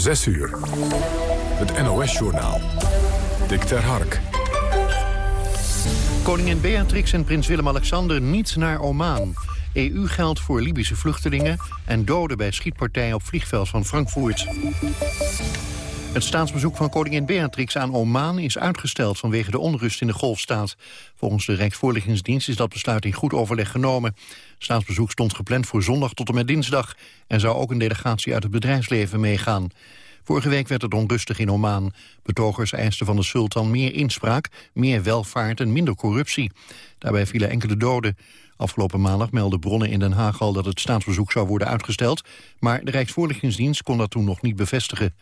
6 uur. Het NOS-journaal. Dick ter Hark. Koningin Beatrix en prins Willem-Alexander niet naar Oman. EU geldt voor Libische vluchtelingen en doden bij schietpartijen op vliegveld van Frankfurt. Het staatsbezoek van koningin Beatrix aan Oman is uitgesteld vanwege de onrust in de golfstaat. Volgens de Rijksvoorlichtingsdienst is dat besluit in goed overleg genomen. Het staatsbezoek stond gepland voor zondag tot en met dinsdag. en zou ook een delegatie uit het bedrijfsleven meegaan. Vorige week werd het onrustig in Oman. Betogers eisten van de sultan meer inspraak, meer welvaart en minder corruptie. Daarbij vielen enkele doden. Afgelopen maandag meldden bronnen in Den Haag al dat het staatsbezoek zou worden uitgesteld, maar de Rijksvoorlichtingsdienst kon dat toen nog niet bevestigen.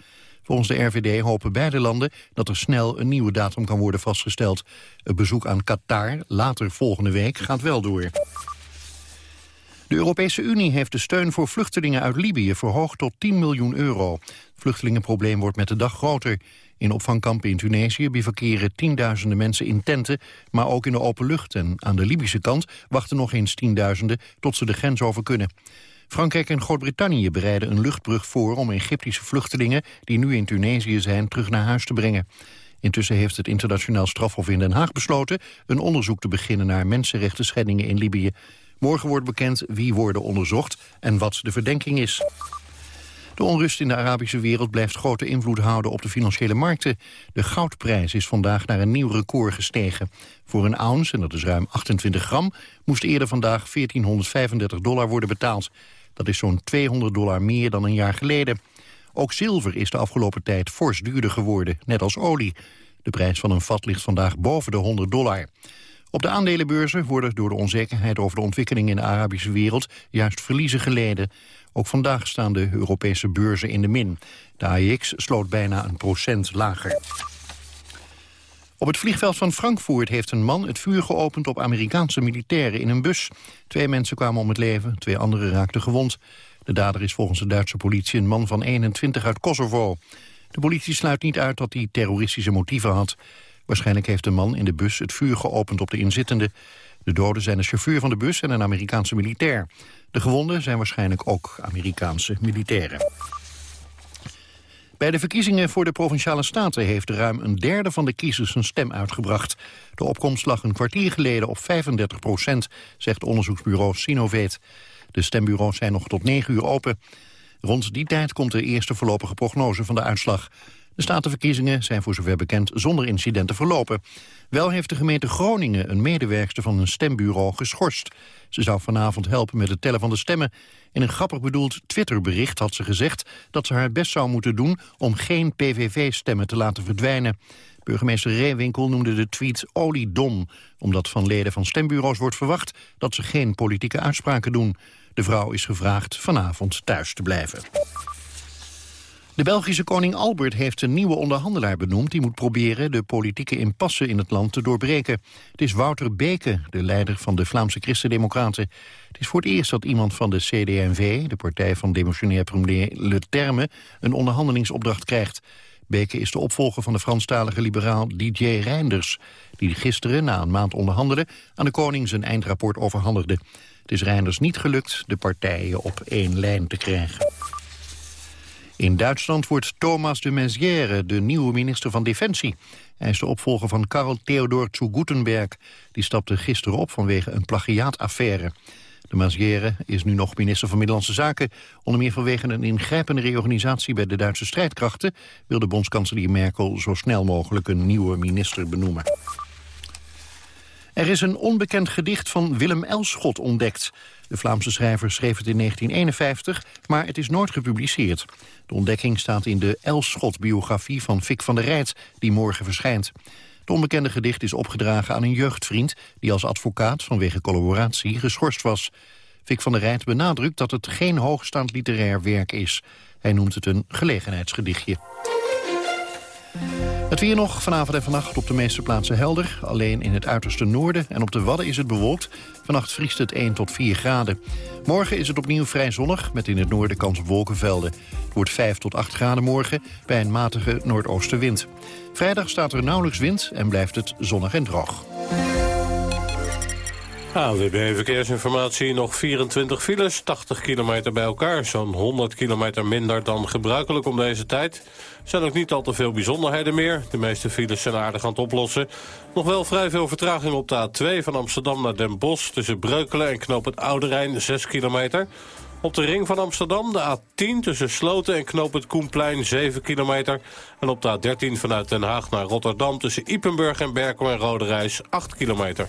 Volgens de RVD hopen beide landen dat er snel een nieuwe datum kan worden vastgesteld. Het bezoek aan Qatar, later volgende week, gaat wel door. De Europese Unie heeft de steun voor vluchtelingen uit Libië verhoogd tot 10 miljoen euro. Het vluchtelingenprobleem wordt met de dag groter. In opvangkampen in Tunesië bivakeren tienduizenden mensen in tenten, maar ook in de open lucht. En aan de Libische kant wachten nog eens tienduizenden tot ze de grens over kunnen. Frankrijk en Groot-Brittannië bereiden een luchtbrug voor om Egyptische vluchtelingen die nu in Tunesië zijn terug naar huis te brengen. Intussen heeft het internationaal strafhof in Den Haag besloten een onderzoek te beginnen naar mensenrechten schendingen in Libië. Morgen wordt bekend wie worden onderzocht en wat de verdenking is. De onrust in de Arabische wereld blijft grote invloed houden op de financiële markten. De goudprijs is vandaag naar een nieuw record gestegen. Voor een ounce, en dat is ruim 28 gram, moest eerder vandaag 1435 dollar worden betaald. Dat is zo'n 200 dollar meer dan een jaar geleden. Ook zilver is de afgelopen tijd fors duurder geworden, net als olie. De prijs van een vat ligt vandaag boven de 100 dollar. Op de aandelenbeurzen worden door de onzekerheid over de ontwikkeling in de Arabische wereld juist verliezen geleden. Ook vandaag staan de Europese beurzen in de min. De AEX sloot bijna een procent lager. Op het vliegveld van Frankfurt heeft een man het vuur geopend op Amerikaanse militairen in een bus. Twee mensen kwamen om het leven, twee anderen raakten gewond. De dader is volgens de Duitse politie een man van 21 uit Kosovo. De politie sluit niet uit dat hij terroristische motieven had. Waarschijnlijk heeft de man in de bus het vuur geopend op de inzittenden. De doden zijn de chauffeur van de bus en een Amerikaanse militair. De gewonden zijn waarschijnlijk ook Amerikaanse militairen. Bij de verkiezingen voor de Provinciale Staten heeft ruim een derde van de kiezers een stem uitgebracht. De opkomst lag een kwartier geleden op 35 procent, zegt onderzoeksbureau Sinovet. De stembureaus zijn nog tot 9 uur open. Rond die tijd komt de eerste voorlopige prognose van de uitslag. De statenverkiezingen zijn voor zover bekend zonder incidenten verlopen. Wel heeft de gemeente Groningen een medewerkster van een stembureau geschorst. Ze zou vanavond helpen met het tellen van de stemmen. In een grappig bedoeld Twitterbericht had ze gezegd dat ze haar best zou moeten doen om geen PVV-stemmen te laten verdwijnen. Burgemeester Reewinkel noemde de tweet oliedom, omdat van leden van stembureaus wordt verwacht dat ze geen politieke uitspraken doen. De vrouw is gevraagd vanavond thuis te blijven. De Belgische koning Albert heeft een nieuwe onderhandelaar benoemd... die moet proberen de politieke impasse in het land te doorbreken. Het is Wouter Beke, de leider van de Vlaamse Christen-Democraten. Het is voor het eerst dat iemand van de CD&V, de partij van demissionair premier Le Terme... een onderhandelingsopdracht krijgt. Beke is de opvolger van de Franstalige liberaal Didier Reinders... die gisteren, na een maand onderhandelen, aan de koning zijn eindrapport overhandigde. Het is Reinders niet gelukt de partijen op één lijn te krijgen. In Duitsland wordt Thomas de Maizière de nieuwe minister van Defensie. Hij is de opvolger van Karl Theodor zu Gutenberg. Die stapte gisteren op vanwege een plagiaataffaire. De Maizière is nu nog minister van Middellandse Zaken. Onder meer vanwege een ingrijpende reorganisatie bij de Duitse strijdkrachten... wil de bondskanselier Merkel zo snel mogelijk een nieuwe minister benoemen. Er is een onbekend gedicht van Willem Elschot ontdekt. De Vlaamse schrijver schreef het in 1951, maar het is nooit gepubliceerd. De ontdekking staat in de Elschot-biografie van Fik van der Rijt, die morgen verschijnt. Het onbekende gedicht is opgedragen aan een jeugdvriend... die als advocaat vanwege collaboratie geschorst was. Fik van der Rijt benadrukt dat het geen hoogstaand literair werk is. Hij noemt het een gelegenheidsgedichtje. Het weer nog vanavond en vannacht op de meeste plaatsen helder. Alleen in het uiterste noorden en op de Wadden is het bewolkt. Vannacht vriest het 1 tot 4 graden. Morgen is het opnieuw vrij zonnig, met in het noorden kans op wolkenvelden. Het wordt 5 tot 8 graden morgen bij een matige noordoostenwind. Vrijdag staat er nauwelijks wind en blijft het zonnig en droog. AWB Verkeersinformatie, nog 24 files, 80 kilometer bij elkaar. Zo'n 100 kilometer minder dan gebruikelijk om deze tijd. Zijn ook niet al te veel bijzonderheden meer. De meeste files zijn aardig aan het oplossen. Nog wel vrij veel vertraging op de A2 van Amsterdam naar Den Bosch... tussen Breukelen en Knoop het Oude Rijn, 6 kilometer. Op de ring van Amsterdam de A10 tussen Sloten en Knoop het Koenplein 7 kilometer. En op de A13 vanuit Den Haag naar Rotterdam tussen Ipenburg en Berkel en Rode Reis 8 kilometer.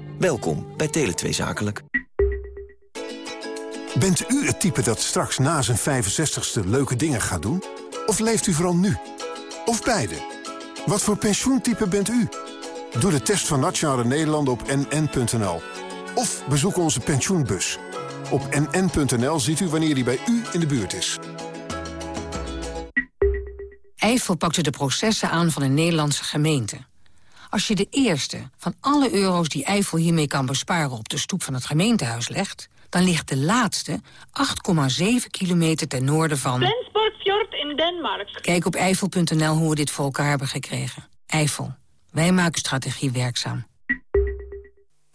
Welkom bij Tele2 Zakelijk. Bent u het type dat straks na zijn 65ste leuke dingen gaat doen? Of leeft u vooral nu? Of beide? Wat voor pensioentype bent u? Doe de test van Nationale Nederlanden op nn.nl. Of bezoek onze pensioenbus. Op nn.nl ziet u wanneer die bij u in de buurt is. Eiffel pakte de processen aan van een Nederlandse gemeente. Als je de eerste van alle euro's die Eiffel hiermee kan besparen... op de stoep van het gemeentehuis legt... dan ligt de laatste 8,7 kilometer ten noorden van... Flensburgfjord in Denemarken. Kijk op eiffel.nl hoe we dit voor elkaar hebben gekregen. Eiffel. Wij maken strategie werkzaam.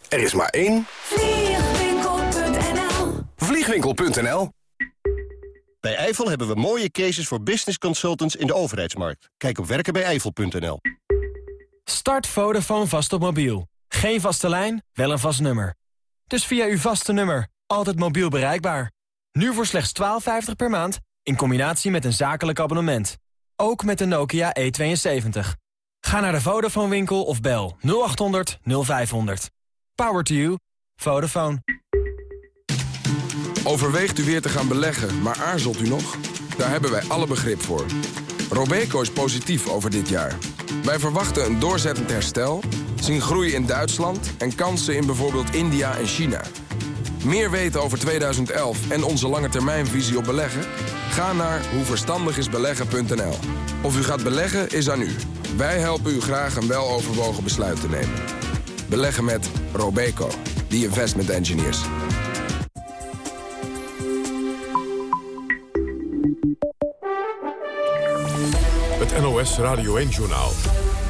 Er is maar één. Vliegwinkel.nl Vliegwinkel.nl Bij Eiffel hebben we mooie cases voor business consultants in de overheidsmarkt. Kijk op werkenbijeifel.nl. Start Vodafone vast op mobiel. Geen vaste lijn, wel een vast nummer. Dus via uw vaste nummer, altijd mobiel bereikbaar. Nu voor slechts 12,50 per maand, in combinatie met een zakelijk abonnement. Ook met de Nokia E72. Ga naar de Vodafone winkel of bel 0800 0500. Power to you. Vodafone. Overweegt u weer te gaan beleggen, maar aarzelt u nog? Daar hebben wij alle begrip voor. Robeco is positief over dit jaar. Wij verwachten een doorzettend herstel, zien groei in Duitsland... en kansen in bijvoorbeeld India en China. Meer weten over 2011 en onze lange termijnvisie op beleggen? Ga naar hoeverstandigisbeleggen.nl. Of u gaat beleggen is aan u. Wij helpen u graag een weloverwogen besluit te nemen. Beleggen met Robeco, the investment engineers. NOS Radio 1-journaal.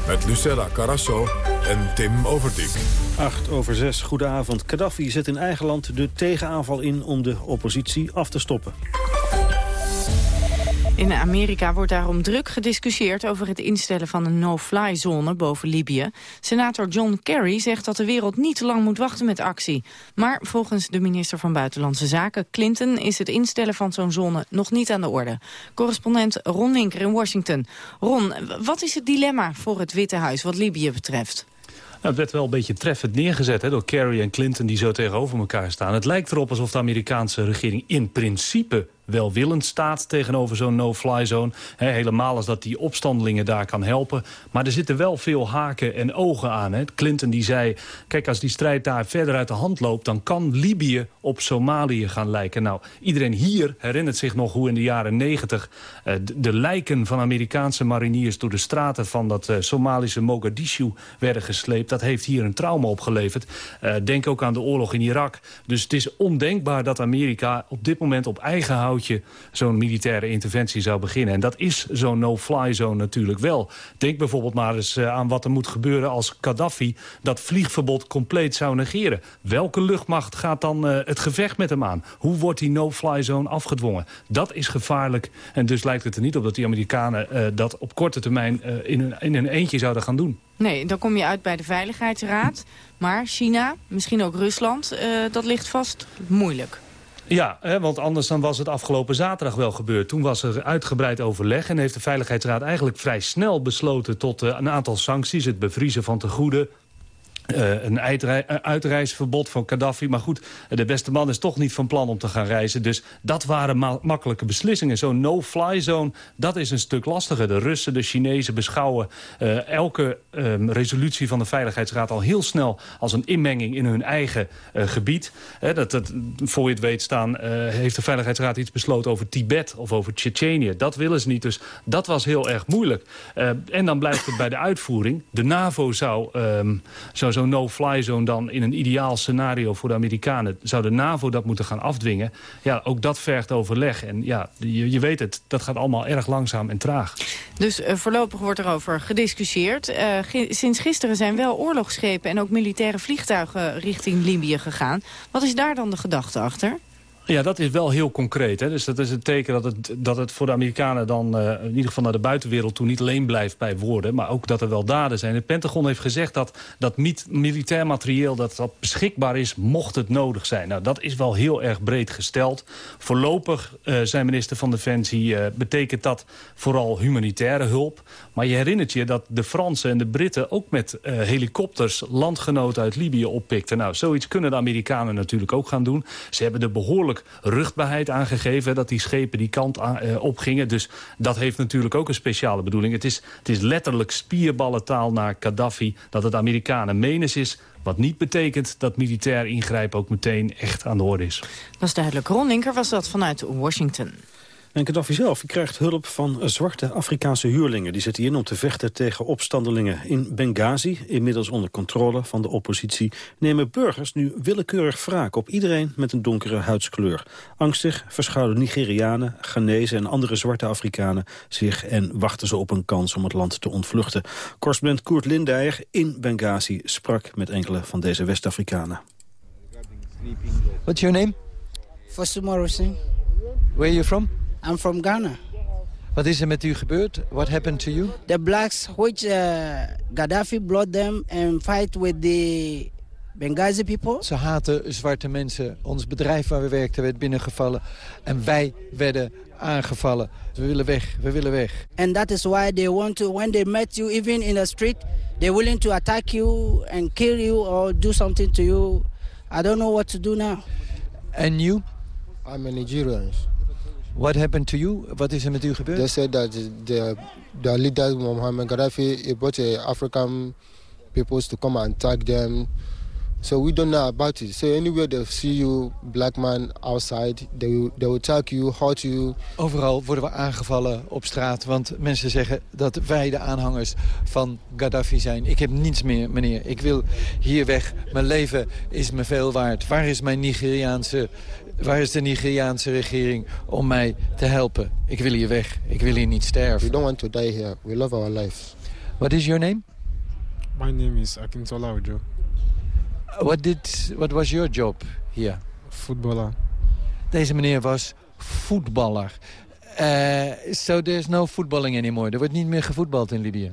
Met Lucella Carasso en Tim Overdijk. 8 over 6, goedenavond. Gaddafi zet in eigen land de tegenaanval in om de oppositie af te stoppen. In Amerika wordt daarom druk gediscussieerd over het instellen van een no-fly-zone boven Libië. Senator John Kerry zegt dat de wereld niet te lang moet wachten met actie. Maar volgens de minister van Buitenlandse Zaken, Clinton, is het instellen van zo'n zone nog niet aan de orde. Correspondent Ron Linker in Washington. Ron, wat is het dilemma voor het Witte Huis wat Libië betreft? Nou, het werd wel een beetje treffend neergezet hè, door Kerry en Clinton die zo tegenover elkaar staan. Het lijkt erop alsof de Amerikaanse regering in principe welwillend staat tegenover zo'n no-fly zone. helemaal als dat die opstandelingen daar kan helpen. Maar er zitten wel veel haken en ogen aan. Clinton die zei, kijk als die strijd daar verder uit de hand loopt... dan kan Libië op Somalië gaan lijken. Nou, iedereen hier herinnert zich nog hoe in de jaren negentig... Uh, de, lijken van Amerikaanse mariniers door de straten van dat uh, Somalische Mogadishu werden gesleept. Dat heeft hier een trauma opgeleverd. Uh, denk ook aan de oorlog in Irak. Dus het is ondenkbaar dat Amerika op dit moment op eigen zo'n militaire interventie zou beginnen. En dat is zo'n no-fly zone natuurlijk wel. Denk bijvoorbeeld maar eens eh, aan wat er moet gebeuren als Gaddafi dat vliegverbod compleet zou negeren. Welke luchtmacht gaat dan uh, het gevecht met hem aan? Hoe wordt die no-fly zone afgedwongen? Dat is gevaarlijk en dus lijkt het er niet op dat die Amerikanen uh, dat op korte termijn in, hun, in hun eentje zouden gaan doen. Nee, dan kom je uit bij de Veiligheidsraad. Maar China, misschien ook Rusland, dat ligt vast moeilijk. Ja, hè, want anders dan was het afgelopen zaterdag wel gebeurd. Toen was er uitgebreid overleg en heeft de Veiligheidsraad eigenlijk vrij snel besloten tot uh, een aantal sancties. Het bevriezen van tegoeden, Uh, een uitreisverbod van Gaddafi. Maar goed, de beste man is toch niet van plan om te gaan reizen. Dus dat waren ma makkelijke beslissingen. Zo'n no-fly zone, dat is een stuk lastiger. De Russen, de Chinezen beschouwen uh, elke um, resolutie van de Veiligheidsraad... al heel snel als een inmenging in hun eigen gebied. dat, dat, voor je het weet staan, heeft de Veiligheidsraad iets besloten... over Tibet of over Tsjetsjenië. Dat willen ze niet, dus dat was heel erg moeilijk. en dan blijft het bij de uitvoering. De NAVO zou, um, zou zo'n no-fly zone dan in een ideaal scenario voor de Amerikanen... zou de NAVO dat moeten gaan afdwingen. Ja, ook dat vergt overleg. En ja, je, je weet het, dat gaat allemaal erg langzaam en traag. Dus uh, voorlopig wordt erover gediscussieerd. Uh, sinds gisteren zijn wel oorlogsschepen en ook militaire vliegtuigen richting Libië gegaan. Wat is daar dan de gedachte achter? Ja, dat is wel heel concreet. Hè? Dus dat is een teken dat het, dat het voor de Amerikanen dan uh, in ieder geval naar de buitenwereld toe niet alleen blijft bij woorden, maar ook dat er wel daden zijn. Het Pentagon heeft gezegd dat dat militair materieel dat, dat beschikbaar is, mocht het nodig zijn. Nou, dat is wel heel erg breed gesteld. Voorlopig, uh, zei minister van Defensie, uh, betekent dat vooral humanitaire hulp. Maar je herinnert je dat de Fransen en de Britten ook met helikopters landgenoten uit Libië oppikten. Nou, zoiets kunnen de Amerikanen natuurlijk ook gaan doen. Ze hebben de behoorlijk ruchtbaarheid aangegeven... dat die schepen die kant uh, opgingen. Dus dat heeft natuurlijk ook een speciale bedoeling. Het is, het is letterlijk spierballentaal naar Gaddafi... dat het Amerikanen menens is... Wat niet betekent dat militair ingrijpen ook meteen echt aan de orde is. Dat is duidelijk. Ron Linker was dat vanuit Washington. En Gaddafi zelf krijgt hulp van zwarte Afrikaanse huurlingen. Die zitten in om te vechten tegen opstandelingen. In Benghazi, inmiddels onder controle van de oppositie... nemen burgers nu willekeurig wraak op iedereen met een donkere huidskleur. Angstig verschuilen Nigerianen, Ghanese en andere zwarte Afrikanen zich... en wachten ze op een kans om het land te ontvluchten. Correspondent Koert Lindeyer in Benghazi sprak met enkele van deze West-Afrikanen. What's your name? Hussein. Where are you from? I'm from Ghana. Wat is er met u gebeurd? What happened to you? The blacks, which uh, Gaddafi brought them and fight with the Benghazi people. Ze haten zwarte mensen. Ons bedrijf waar we werkten werd binnengevallen. En wij werden aangevallen. We willen weg, we willen weg. And that is why they want to, when they met you even in the street, they're willing to attack you and kill you or do something to you. I don't know what to do now. And you? I'm a Nigerian. What happened to you? Wat is er met u gebeurd? They said that the, the leader Muhammad Gaddafi he brought the African peoples to come and attack them. So we don't know about it. So anywhere they see you, black man, outside, they will, they will attack you, hurt you. Overal worden we aangevallen op straat, want mensen zeggen dat wij de aanhangers van Gaddafi zijn. Ik heb niets meer, meneer. Ik wil hier weg. Mijn leven is me veel waard. Waar is mijn Nigeriaanse Waar is de Nigeriaanse regering om mij te helpen? Ik wil hier weg. Ik wil hier niet sterven. We don't want to die here. We love our life. What is your name? My name is Akintola Ojo. What, did, what was your job here? Footballer. Deze meneer was voetballer. Uh, so there's no footballing anymore. Er wordt niet meer gevoetbald in Libië.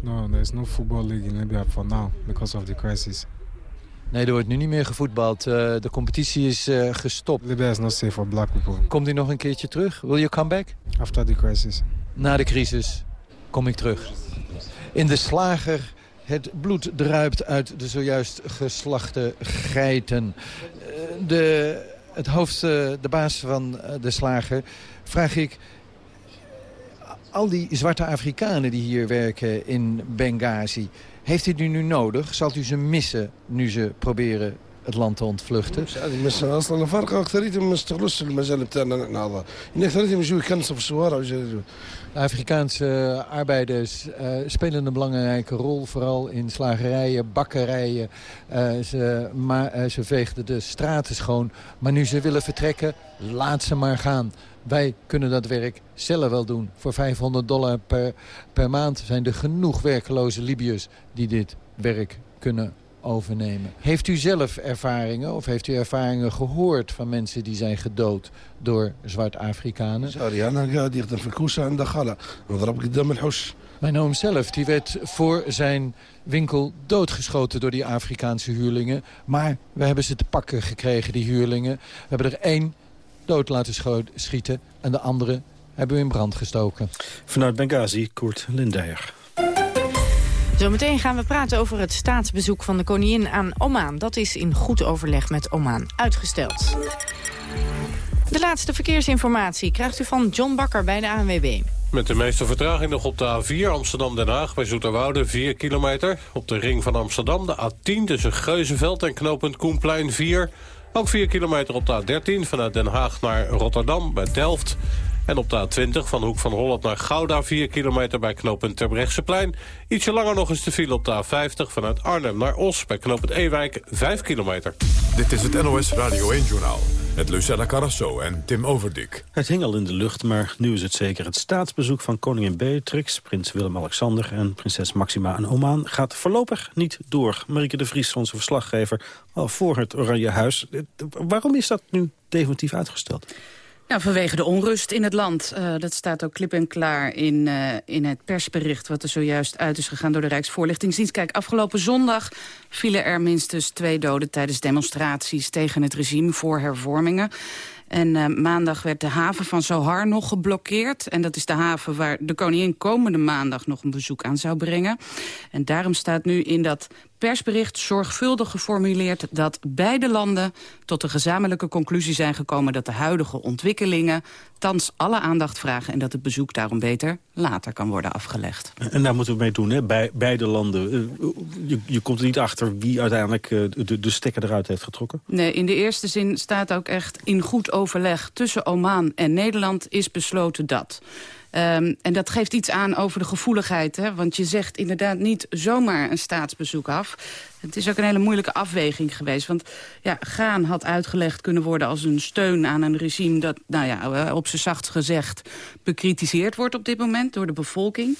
No, there's no football league in Libya for now because of the crisis. Nee, er wordt nu niet meer gevoetbald. Uh, de competitie is uh, gestopt. Libya is not safe for black people. Komt u nog een keertje terug? Will you come back? After the crisis. Na de crisis kom ik terug. In de slager het bloed druipt uit de zojuist geslachte geiten. De, het hoofd, de baas van de slager, vraag ik... Al die zwarte Afrikanen die hier werken in Benghazi... Heeft u die nu nodig? Zal u ze missen nu ze proberen het land te ontvluchten? De Afrikaanse arbeiders uh, spelen een belangrijke rol, vooral in slagerijen, bakkerijen. Uh, ze, maar, uh, ze veegden de straten schoon. Maar nu ze willen vertrekken, laat ze maar gaan. Wij kunnen dat werk zelf wel doen. Voor 500 dollar per, per maand zijn er genoeg werkeloze Libiërs die dit werk kunnen overnemen. Heeft u zelf ervaringen of heeft u ervaringen gehoord van mensen die zijn gedood door zwart-Afrikanen? Mijn oom zelf die werd voor zijn winkel doodgeschoten door die Afrikaanse huurlingen. Maar we hebben ze te pakken gekregen, die huurlingen. We hebben er één dood laten schieten en de andere hebben we in brand gestoken. Vanuit Benghazi, Koert Lindeyer. Zometeen gaan we praten over het staatsbezoek van de koningin aan Oman. Dat is in goed overleg met Oman uitgesteld. De laatste verkeersinformatie krijgt u van John Bakker bij de ANWB. Met de meeste vertraging nog op de A4 Amsterdam-Den Haag bij Zoeterwoude 4 kilometer. Op de ring van Amsterdam de A10 tussen Geuzenveld en knooppunt Koenplein 4. Ook 4 kilometer op de A13 vanuit Den Haag naar Rotterdam bij Delft. En op de A20 van Hoek van Holland naar Gouda 4 kilometer bij knooppunt Terbrechtseplein. Ietsje langer nog eens de file op de A50 vanuit Arnhem naar Os bij knooppunt Ewijk 5 kilometer. Dit is het NOS Radio 1-journaal met Lucella Carrasso en Tim Overdik. Het hing al in de lucht, maar nu is het zeker. Het staatsbezoek van koningin Beatrix, prins Willem-Alexander... en prinses Maxima aan Oman gaat voorlopig niet door. Marieke de Vries, onze verslaggever, al voor het Oranje Huis. Waarom is dat nu definitief uitgesteld? Nou, vanwege de onrust in het land. Uh, dat staat ook klip en klaar in, uh, in het persbericht... wat er zojuist uit is gegaan door de Rijksvoorlichtingsdienst. Kijk, afgelopen zondag vielen er minstens twee doden... tijdens demonstraties tegen het regime voor hervormingen. En uh, maandag werd de haven van Zohar nog geblokkeerd. En dat is de haven waar de koningin komende maandag nog een bezoek aan zou brengen. En daarom staat nu in dat persbericht zorgvuldig geformuleerd dat beide landen tot de gezamenlijke conclusie zijn gekomen dat de huidige ontwikkelingen thans alle aandacht vragen en dat het bezoek daarom beter later kan worden afgelegd. En daar moeten we mee doen, hè? Bij, beide landen. Eh, je, je komt er niet achter wie uiteindelijk eh, de, de stekker eruit heeft getrokken? Nee, in de eerste zin staat ook echt in goed overleg tussen Oman en Nederland is besloten dat. Um, en dat geeft iets aan over de gevoeligheid. Hè? Want je zegt inderdaad niet zomaar een staatsbezoek af. Het is ook een hele moeilijke afweging geweest. Want ja, gaan had uitgelegd kunnen worden als een steun aan een regime... dat, nou ja, op zijn zacht gezegd bekritiseerd wordt op dit moment door de bevolking.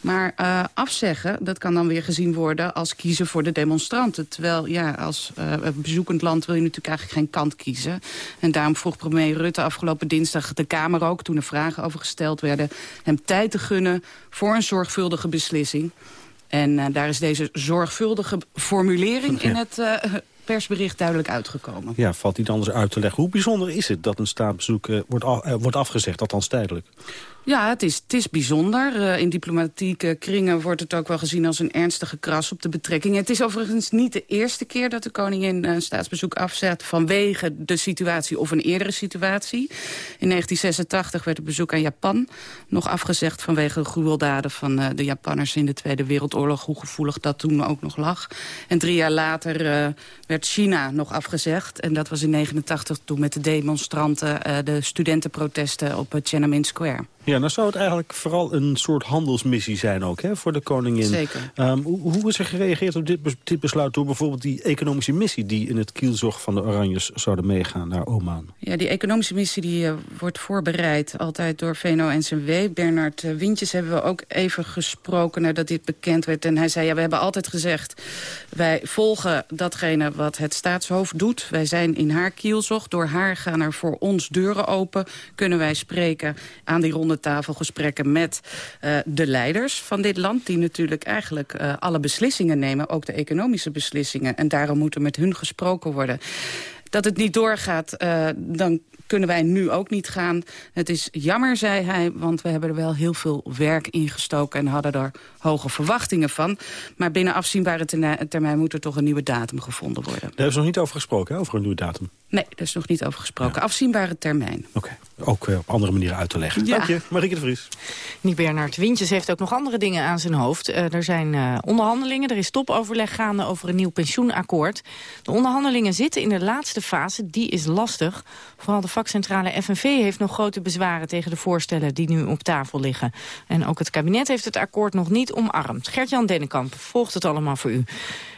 Maar uh, afzeggen, dat kan dan weer gezien worden als kiezen voor de demonstranten. Terwijl, ja, als uh, bezoekend land wil je natuurlijk eigenlijk geen kant kiezen. En daarom vroeg premier Rutte afgelopen dinsdag de Kamer ook... toen er vragen over gesteld werden, hem tijd te gunnen voor een zorgvuldige beslissing. En uh, daar is deze zorgvuldige formulering in het persbericht duidelijk uitgekomen. Ja, valt niet anders uit te leggen. Hoe bijzonder is het dat een staatsbezoek wordt, af, wordt afgezegd, althans tijdelijk? Ja, het is, het is bijzonder. Uh, in diplomatieke kringen wordt het ook wel gezien als een ernstige kras op de betrekkingen. Het is overigens niet de eerste keer dat de koningin een staatsbezoek afzet... vanwege de situatie of een eerdere situatie. In 1986 werd het bezoek aan Japan nog afgezegd... vanwege de gruweldaden van uh, de Japanners in de Tweede Wereldoorlog. Hoe gevoelig dat toen ook nog lag. En drie jaar later werd China nog afgezegd. En dat was in 1989 toen met de demonstranten... de studentenprotesten op Tiananmen Square. Ja, dan zou het eigenlijk vooral een soort handelsmissie zijn ook hè, voor de koningin. Zeker. Um, hoe, hoe, is er gereageerd op dit, dit, besluit door bijvoorbeeld die economische missie... die in het kielzog van de Oranjes zouden meegaan naar Oman? Ja, die economische missie die, uh, wordt voorbereid altijd door VNO-NCW. Bernard uh, Wintjes hebben we ook even gesproken nadat dit bekend werd. En hij zei, ja, we hebben altijd gezegd... wij volgen datgene wat het staatshoofd doet. Wij zijn in haar kielzog. Door haar gaan er voor ons deuren open. Kunnen wij spreken aan die ronde tafelgesprekken met uh, de leiders van dit land... die natuurlijk eigenlijk uh, alle beslissingen nemen, ook de economische beslissingen. En daarom moet er met hun gesproken worden. Dat het niet doorgaat, uh, dan kunnen wij nu ook niet gaan. Het is jammer, zei hij, want we hebben er wel heel veel werk in gestoken... en hadden er hoge verwachtingen van. Maar binnen afzienbare termijn moet er toch een nieuwe datum gevonden worden. Daar ze nog niet over gesproken, hè, over een nieuwe datum? Nee, daar is nog niet over gesproken. Ja. Afzienbare termijn. Oké, okay. Ook uh, op andere manieren uit te leggen. Ja. Dank je, Marieke de Vries. Niet Bernard Wintjes heeft ook nog andere dingen aan zijn hoofd. Uh, er zijn uh, onderhandelingen, er is topoverleg gaande over een nieuw pensioenakkoord. De onderhandelingen zitten in de laatste fase, die is lastig. Vooral de vakcentrale FNV heeft nog grote bezwaren tegen de voorstellen die nu op tafel liggen. En ook het kabinet heeft het akkoord nog niet omarmd. Gert-Jan Dennekamp volgt het allemaal voor u.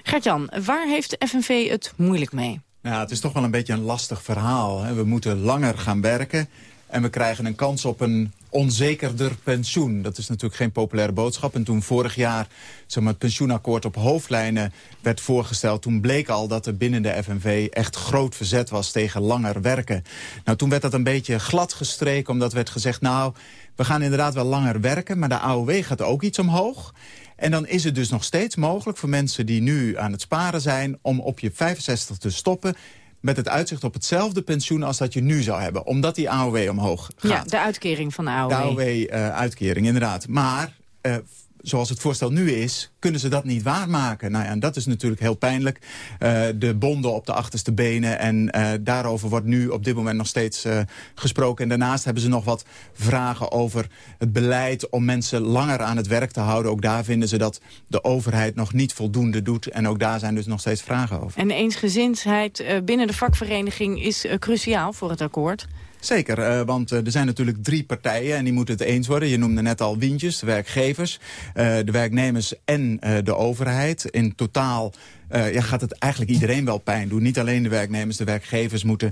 Gert-Jan, waar heeft de FNV het moeilijk mee? Nou, het is toch wel een beetje een lastig verhaal. Hè? We moeten langer gaan werken en we krijgen een kans op een onzekerder pensioen. Dat is natuurlijk geen populaire boodschap. En toen vorig jaar zeg maar, het pensioenakkoord op hoofdlijnen werd voorgesteld... toen bleek al dat er binnen de FNV echt groot verzet was tegen langer werken. Nou, toen werd dat een beetje glad gestreken, omdat werd gezegd... nou, we gaan inderdaad wel langer werken, maar de AOW gaat ook iets omhoog... En dan is het dus nog steeds mogelijk voor mensen die nu aan het sparen zijn... om op je 65 te stoppen met het uitzicht op hetzelfde pensioen als dat je nu zou hebben. Omdat die AOW omhoog gaat. Ja, de uitkering van de AOW. De AOW-uitkering, uh, inderdaad. Maar uh, zoals het voorstel nu is, kunnen ze dat niet waarmaken. Nou ja, en dat is natuurlijk heel pijnlijk. Uh, de bonden op de achterste benen. En uh, daarover wordt nu op dit moment nog steeds uh, gesproken. En daarnaast hebben ze nog wat vragen over het beleid... om mensen langer aan het werk te houden. Ook daar vinden ze dat de overheid nog niet voldoende doet. En ook daar zijn dus nog steeds vragen over. En eensgezinsheid binnen de vakvereniging is cruciaal voor het akkoord? Zeker, uh, want uh, er zijn natuurlijk drie partijen en die moeten het eens worden. Je noemde net al Wientjes, de werkgevers, uh, de werknemers en de overheid. In totaal ja, gaat het eigenlijk iedereen wel pijn doen. Niet alleen de werknemers, de werkgevers moeten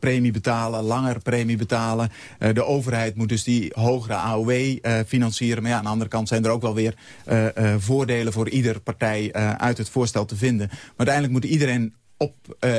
premie betalen, langer premie betalen. de overheid moet dus die hogere AOW financieren. Maar ja, aan de andere kant zijn er ook wel weer voordelen voor ieder partij uit het voorstel te vinden. Maar uiteindelijk moet iedereen op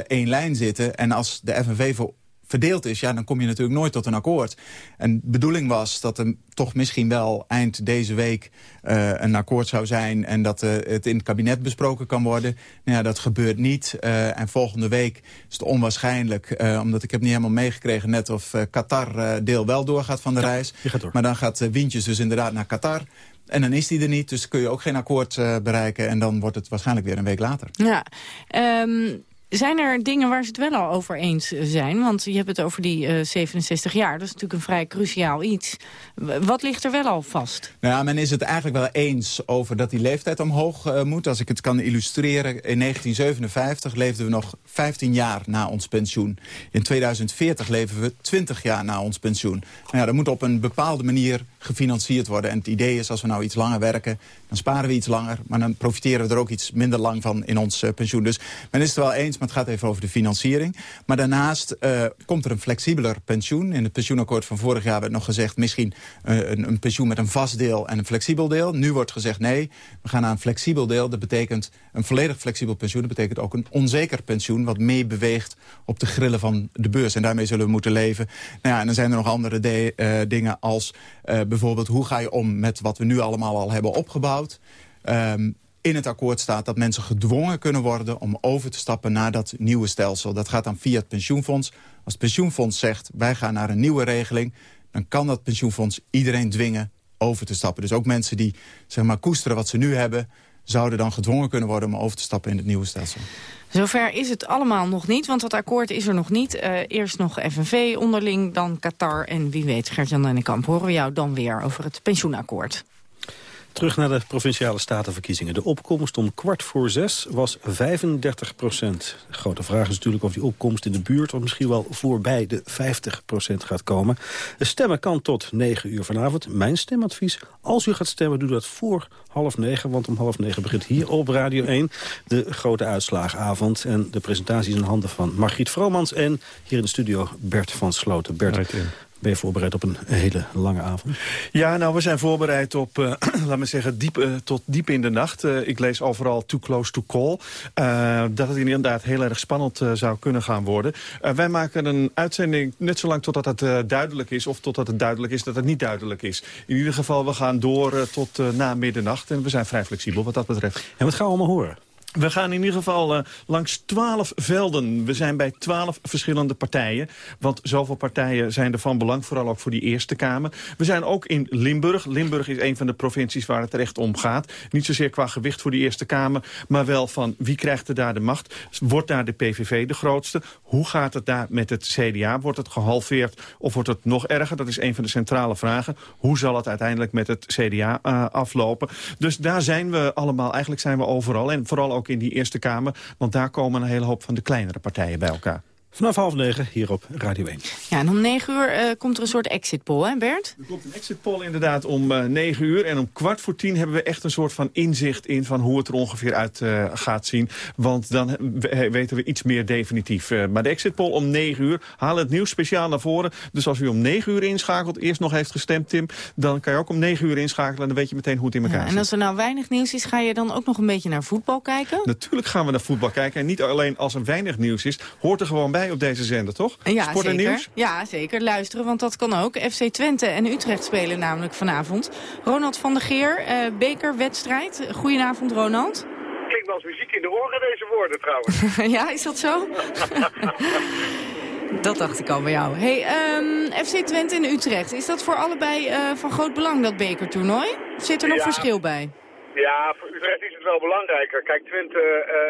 één lijn zitten. En als de FNV voor verdeeld is... ja, dan kom je natuurlijk nooit tot een akkoord. En de bedoeling was dat er toch misschien wel eind deze week uh, een akkoord zou zijn... en dat uh, het in het kabinet besproken kan worden. Nou ja, dat gebeurt niet. Uh, en volgende week is het onwaarschijnlijk... omdat ik heb niet helemaal meegekregen net of Qatar deel wel doorgaat van de ja, reis. Door. Maar dan gaat Wintjes dus inderdaad naar Qatar... En dan is die er niet, dus kun je ook geen akkoord uh, bereiken. En dan wordt het waarschijnlijk weer een week later. Ja, um, zijn er dingen waar ze het wel al over eens zijn? Want je hebt het over die uh, 67 jaar. Dat is natuurlijk een vrij cruciaal iets. Wat ligt er wel al vast? Nou ja, men is het eigenlijk wel eens over dat die leeftijd omhoog uh, moet. Als ik het kan illustreren, in 1957 leefden we nog 15 jaar na ons pensioen. In 2040 leven we 20 jaar na ons pensioen. Nou ja, dat moet op een bepaalde manier gefinancierd worden. En het idee is, als we nou iets langer werken, dan sparen we iets langer. Maar dan profiteren we er ook iets minder lang van in ons uh, pensioen. Dus men is het wel eens, maar het gaat even over de financiering. Maar daarnaast uh, komt er een flexibeler pensioen. In het pensioenakkoord van vorig jaar werd nog gezegd... misschien uh, een, een pensioen met een vast deel en een flexibel deel. Nu wordt gezegd nee, we gaan naar een flexibel deel. Dat betekent een volledig flexibel pensioen. Dat betekent ook een onzeker pensioen... wat meebeweegt op de grillen van de beurs. En daarmee zullen we moeten leven. Nou ja, en dan zijn er nog andere de, dingen als... Bijvoorbeeld hoe ga je om met wat we nu allemaal al hebben opgebouwd... Um, in het akkoord staat dat mensen gedwongen kunnen worden... om over te stappen naar dat nieuwe stelsel. Dat gaat dan via het pensioenfonds. Als het pensioenfonds zegt, wij gaan naar een nieuwe regeling... dan kan dat pensioenfonds iedereen dwingen over te stappen. Dus ook mensen die zeg maar, koesteren wat ze nu hebben... zouden dan gedwongen kunnen worden om over te stappen in het nieuwe stelsel. Zover is het allemaal nog niet, want dat akkoord is er nog niet. Uh, eerst nog FNV onderling, dan Qatar en wie weet, Gert-Jan Kamp... horen we jou dan weer over het pensioenakkoord. Terug naar de provinciale statenverkiezingen. De opkomst om kwart voor zes was 35 procent. De grote vraag is natuurlijk of die opkomst in de buurt... of misschien wel voorbij de 50 procent gaat komen. De stemmen kan tot 9 uur vanavond. Mijn stemadvies, als u gaat stemmen, doe dat voor half negen. Want om half negen begint hier op Radio 1 de grote uitslagenavond. En de presentatie is in handen van Margriet Vromans... en hier in de studio Bert van Sloten. Bert, ben je voorbereid op een hele lange avond? Ja, nou, we zijn voorbereid op, uh, laat me zeggen, diep, uh, tot diep in de nacht. Uh, ik lees overal Too Close to Call. dat het inderdaad heel erg spannend zou kunnen gaan worden. wij maken een uitzending net zolang totdat het duidelijk is... of totdat het duidelijk is dat het niet duidelijk is. In ieder geval, we gaan door tot na middernacht. En we zijn vrij flexibel wat dat betreft. En wat gaan we allemaal horen? We gaan in ieder geval uh, langs twaalf velden. We zijn bij twaalf verschillende partijen. Want zoveel partijen zijn er van belang, vooral ook voor die Eerste Kamer. We zijn ook in Limburg. Limburg is een van de provincies waar het recht om gaat. Niet zozeer qua gewicht voor die Eerste Kamer, maar wel van wie krijgt er daar de macht. Wordt daar de PVV de grootste? Hoe gaat het daar met het CDA? Wordt het gehalveerd of wordt het nog erger? Dat is een van de centrale vragen. Hoe zal het uiteindelijk met het CDA uh, aflopen? Dus daar zijn we allemaal, eigenlijk zijn we overal. En vooral ook ook in die Eerste Kamer. Want daar komen een hele hoop van de kleinere partijen bij elkaar. Vanaf half negen hier op Radio 1. Ja, en om negen uur uh, komt er een soort exit poll, hè Bert? Er komt een exit poll inderdaad om uh, negen uur. En om kwart voor tien hebben we echt een soort van inzicht in... van hoe het er ongeveer uit uh, gaat zien. Want dan weten we iets meer definitief. maar de exit poll om negen uur haal het nieuws speciaal naar voren. Dus als u om negen uur inschakelt, eerst nog heeft gestemd, Tim... dan kan je ook om negen uur inschakelen en dan weet je meteen hoe het in elkaar ja, zit. En als er nou weinig nieuws is, ga je dan ook nog een beetje naar voetbal kijken? Natuurlijk gaan we naar voetbal kijken. En niet alleen als er weinig nieuws is, hoort er gewoon bij op deze zender, toch? Ja, Sport zeker. en nieuws? Ja, zeker. Luisteren, want dat kan ook. FC Twente en Utrecht spelen namelijk vanavond. Ronald van der Geer, uh, bekerwedstrijd. Goedenavond, Ronald. Klinkt als muziek in de oren, deze woorden trouwens. ja, is dat zo? Dat dacht ik al bij jou. Hey, ehm, FC Twente in Utrecht. Is dat voor allebei uh, van groot belang, dat bekertoernooi? Of zit er nog verschil bij? Ja, voor Utrecht is het wel belangrijker. Kijk, Twente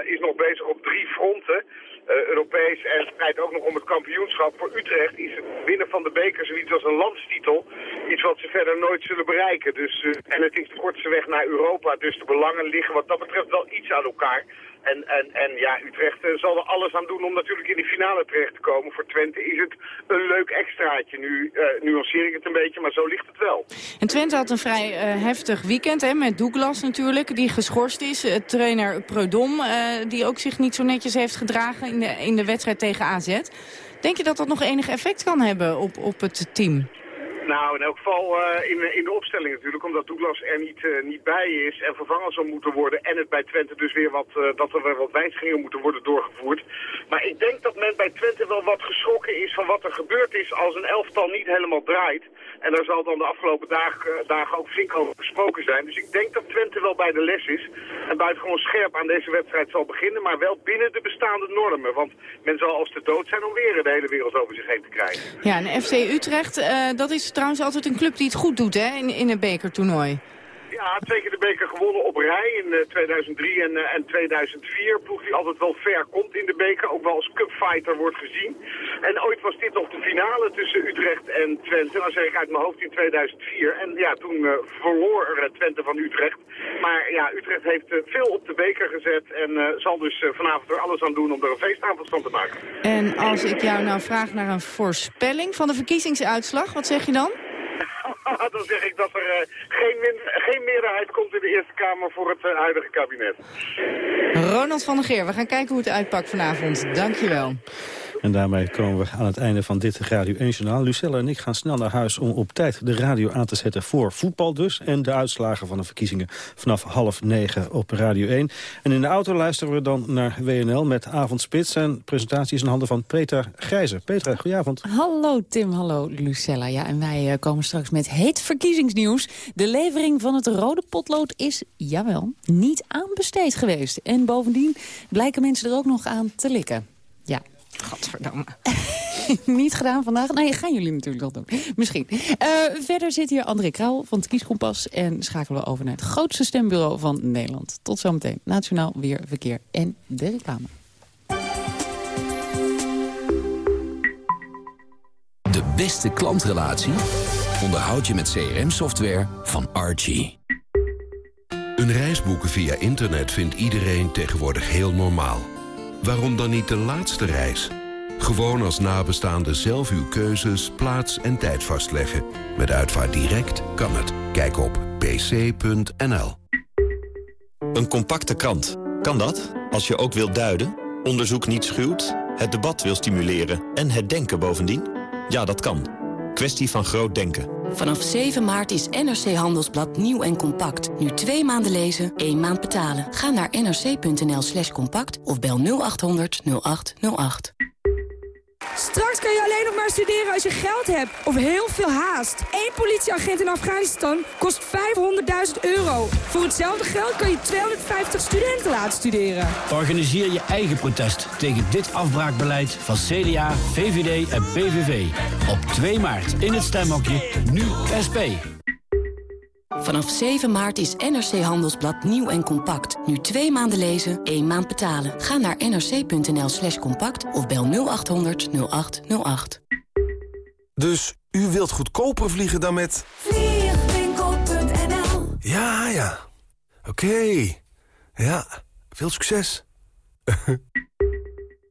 uh, is nog bezig op drie fronten. Uh, Europees en strijdt ook nog om het kampioenschap. Voor Utrecht is het winnen van de beker zoiets als een landstitel. Iets wat ze verder nooit zullen bereiken. Dus, uh, en het is de kortste weg naar Europa. Dus de belangen liggen wat dat betreft wel iets aan elkaar. En, en, en ja, Utrecht uh, zal er alles aan doen om natuurlijk in de finale terecht te komen. Voor Twente is het een leuk extraatje. Nu uh, nuanceer ik het een beetje, maar zo ligt het wel. En Twente had een vrij uh, heftig weekend hè, met Douglas natuurlijk, die geschorst is. trainer Preudom, die ook zich niet zo netjes heeft gedragen in de, in de wedstrijd tegen AZ. Denk je dat dat nog enig effect kan hebben op, op het team? Nou, in elk geval uh, in, in de opstelling natuurlijk, omdat Douglas er niet, uh, niet bij is en vervangen zal moeten worden. En het bij Twente dus weer wat, uh, dat er weer wat wijzigingen moeten worden doorgevoerd. Maar ik denk dat men bij Twente wel wat geschrokken is van wat er gebeurd is als een elftal niet helemaal draait. En daar zal dan de afgelopen dagen, dagen ook flink over gesproken zijn. Dus ik denk dat Twente wel bij de les is. En buitengewoon scherp aan deze wedstrijd zal beginnen, maar wel binnen de bestaande normen. Want men zal als te dood zijn om weer de hele wereld over zich heen te krijgen. Ja, en FC Utrecht, dat is trouwens altijd een club die het goed doet hè, in, in een bekertoernooi. Ja, twee keer de beker gewonnen op rij in uh, 2003 en, uh, en 2004. Ploeg die altijd wel ver komt in de beker, ook wel als cupfighter wordt gezien. En ooit was dit nog de finale tussen Utrecht en Twente. Dan zeg ik uit mijn hoofd in 2004. En ja, toen uh, verloor Twente van Utrecht. Maar ja, Utrecht heeft veel op de beker gezet en zal dus vanavond er alles aan doen om er een feestavond van te maken. En als ik jou nou vraag naar een voorspelling van de verkiezingsuitslag, wat zeg je dan? dan zeg ik dat er uh, geen, geen, meerderheid komt in de Eerste Kamer voor het uh, huidige kabinet. Ronald van der Geer, we gaan kijken hoe het uitpakt vanavond. Dankjewel. En daarmee komen we aan het einde van dit Radio 1 Journaal. Lucella en ik gaan snel naar huis om op tijd de radio aan te zetten voor voetbal dus. En de uitslagen van de verkiezingen vanaf half negen op Radio 1. En in de auto luisteren we dan naar WNL met Avondspits. En presentatie is in handen van Peter Grijzer. Peter, goedenavond. Hallo Tim, hallo Lucella. Ja, en wij uh, komen straks met heet verkiezingsnieuws. De levering van het rode potlood is, jawel, niet aanbesteed geweest. En bovendien blijken mensen er ook nog aan te likken. Ja, Godverdamme. Niet gedaan vandaag? Nee, gaan jullie natuurlijk al doen. Misschien. Uh, verder zit hier André Krauw van het Kieskompas. En schakelen we over naar het grootste stembureau van Nederland. Tot zometeen. Nationaal Weer, Verkeer en de reclame. De beste klantrelatie onderhoud je met CRM-software van Archie. Een reis boeken via internet vindt iedereen tegenwoordig heel normaal. Waarom dan niet de laatste reis? Gewoon als nabestaande zelf uw keuzes, plaats en tijd vastleggen. Met Uitvaart Direct kan het. Kijk op pc.nl. Een compacte krant. Kan dat? Als je ook wilt duiden, onderzoek niet schuwt, het debat wil stimuleren en het denken bovendien? Ja, dat kan. Kwestie van groot denken. Vanaf 7 maart is NRC Handelsblad nieuw en compact. Nu twee maanden lezen, één maand betalen. Ga naar nrc.nl slash compact of bel 0800 0808. Straks kan je alleen nog maar studeren als je geld hebt of heel veel haast. Eén politieagent in Afghanistan kost 500.000 euro. Voor hetzelfde geld kan je 250 studenten laten studeren. Organiseer je eigen protest tegen dit afbraakbeleid van CDA, VVD en PVV. Op 2 maart in het stemhokje, nu SP. Vanaf 7 maart is NRC Handelsblad nieuw en compact. Nu twee maanden lezen, één maand betalen. Ga naar nrc.nl slash compact of bel 0800 0808. Dus u wilt goedkoper vliegen dan met... Vliegwinkel.nl Ja, ja. Oké. Ja, veel succes.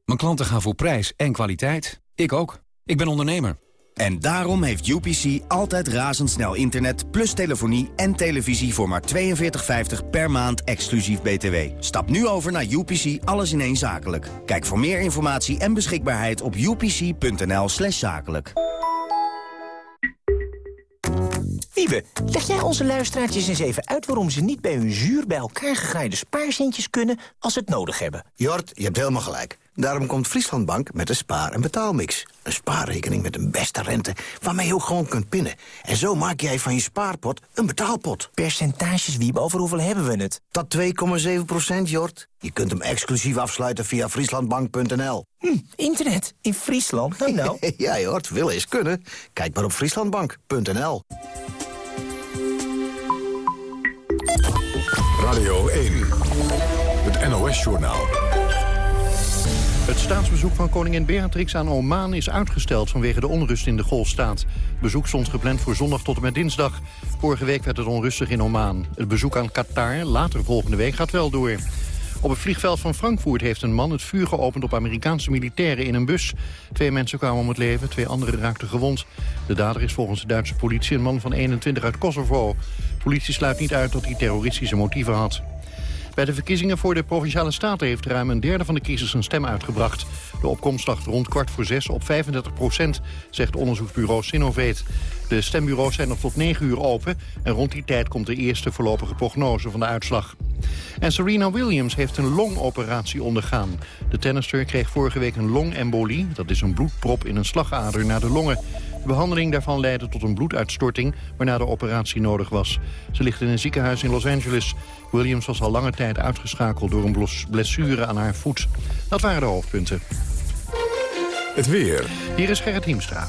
Mijn klanten gaan voor prijs en kwaliteit. Ik ook. Ik ben ondernemer. En daarom heeft UPC altijd razendsnel internet, plus telefonie en televisie voor maar 42,50 per maand exclusief BTW. Stap nu over naar UPC Alles in één Zakelijk. Kijk voor meer informatie en beschikbaarheid op upc.nl slash zakelijk. Lieve, leg jij onze luisteraartjes eens even uit... waarom ze niet bij hun zuur bij elkaar gegraaide spaarcentjes kunnen... als ze het nodig hebben? Jort, je hebt helemaal gelijk. Daarom komt Frieslandbank met een spaar- en betaalmix. Een spaarrekening met een beste rente, waarmee je ook gewoon kunt pinnen. En zo maak jij van je spaarpot een betaalpot. Percentages, Wiebe, over hoeveel hebben we het? Dat 2,7 procent, Jort. Je kunt hem exclusief afsluiten via frieslandbank.nl. Hm, internet in Friesland? Nou, nou. ja, Jort, wil eens kunnen. Kijk maar op frieslandbank.nl. Radio 1, het NOS-journaal. Staatsbezoek van koningin Beatrix aan Oman is uitgesteld vanwege de onrust in de Golfstaat. Bezoek stond gepland voor zondag tot en met dinsdag. Vorige week werd het onrustig in Oman. Het bezoek aan Qatar, later volgende week, gaat wel door. Op het vliegveld van Frankfurt heeft een man het vuur geopend op Amerikaanse militairen in een bus. Twee mensen kwamen om het leven, twee anderen raakten gewond. De dader is volgens de Duitse politie een man van 21 uit Kosovo. Politie sluit niet uit dat hij terroristische motieven had. Bij de verkiezingen voor de Provinciale Staten heeft ruim een derde van de kiezers een stem uitgebracht. De opkomst lag rond kwart voor zes op 35 procent, zegt onderzoeksbureau Sinovate. De stembureaus zijn nog tot 9 uur open en rond die tijd komt de eerste voorlopige prognose van de uitslag. En Serena Williams heeft een longoperatie ondergaan. De tennister kreeg vorige week een longembolie, dat is een bloedprop in een slagader naar de longen. De behandeling daarvan leidde tot een bloeduitstorting, waarna de operatie nodig was. Ze ligt in een ziekenhuis in Los Angeles. Williams was al lange tijd uitgeschakeld door een blessure aan haar voet. Dat waren de hoofdpunten. Het weer. Hier is Gerrit Hiemstra.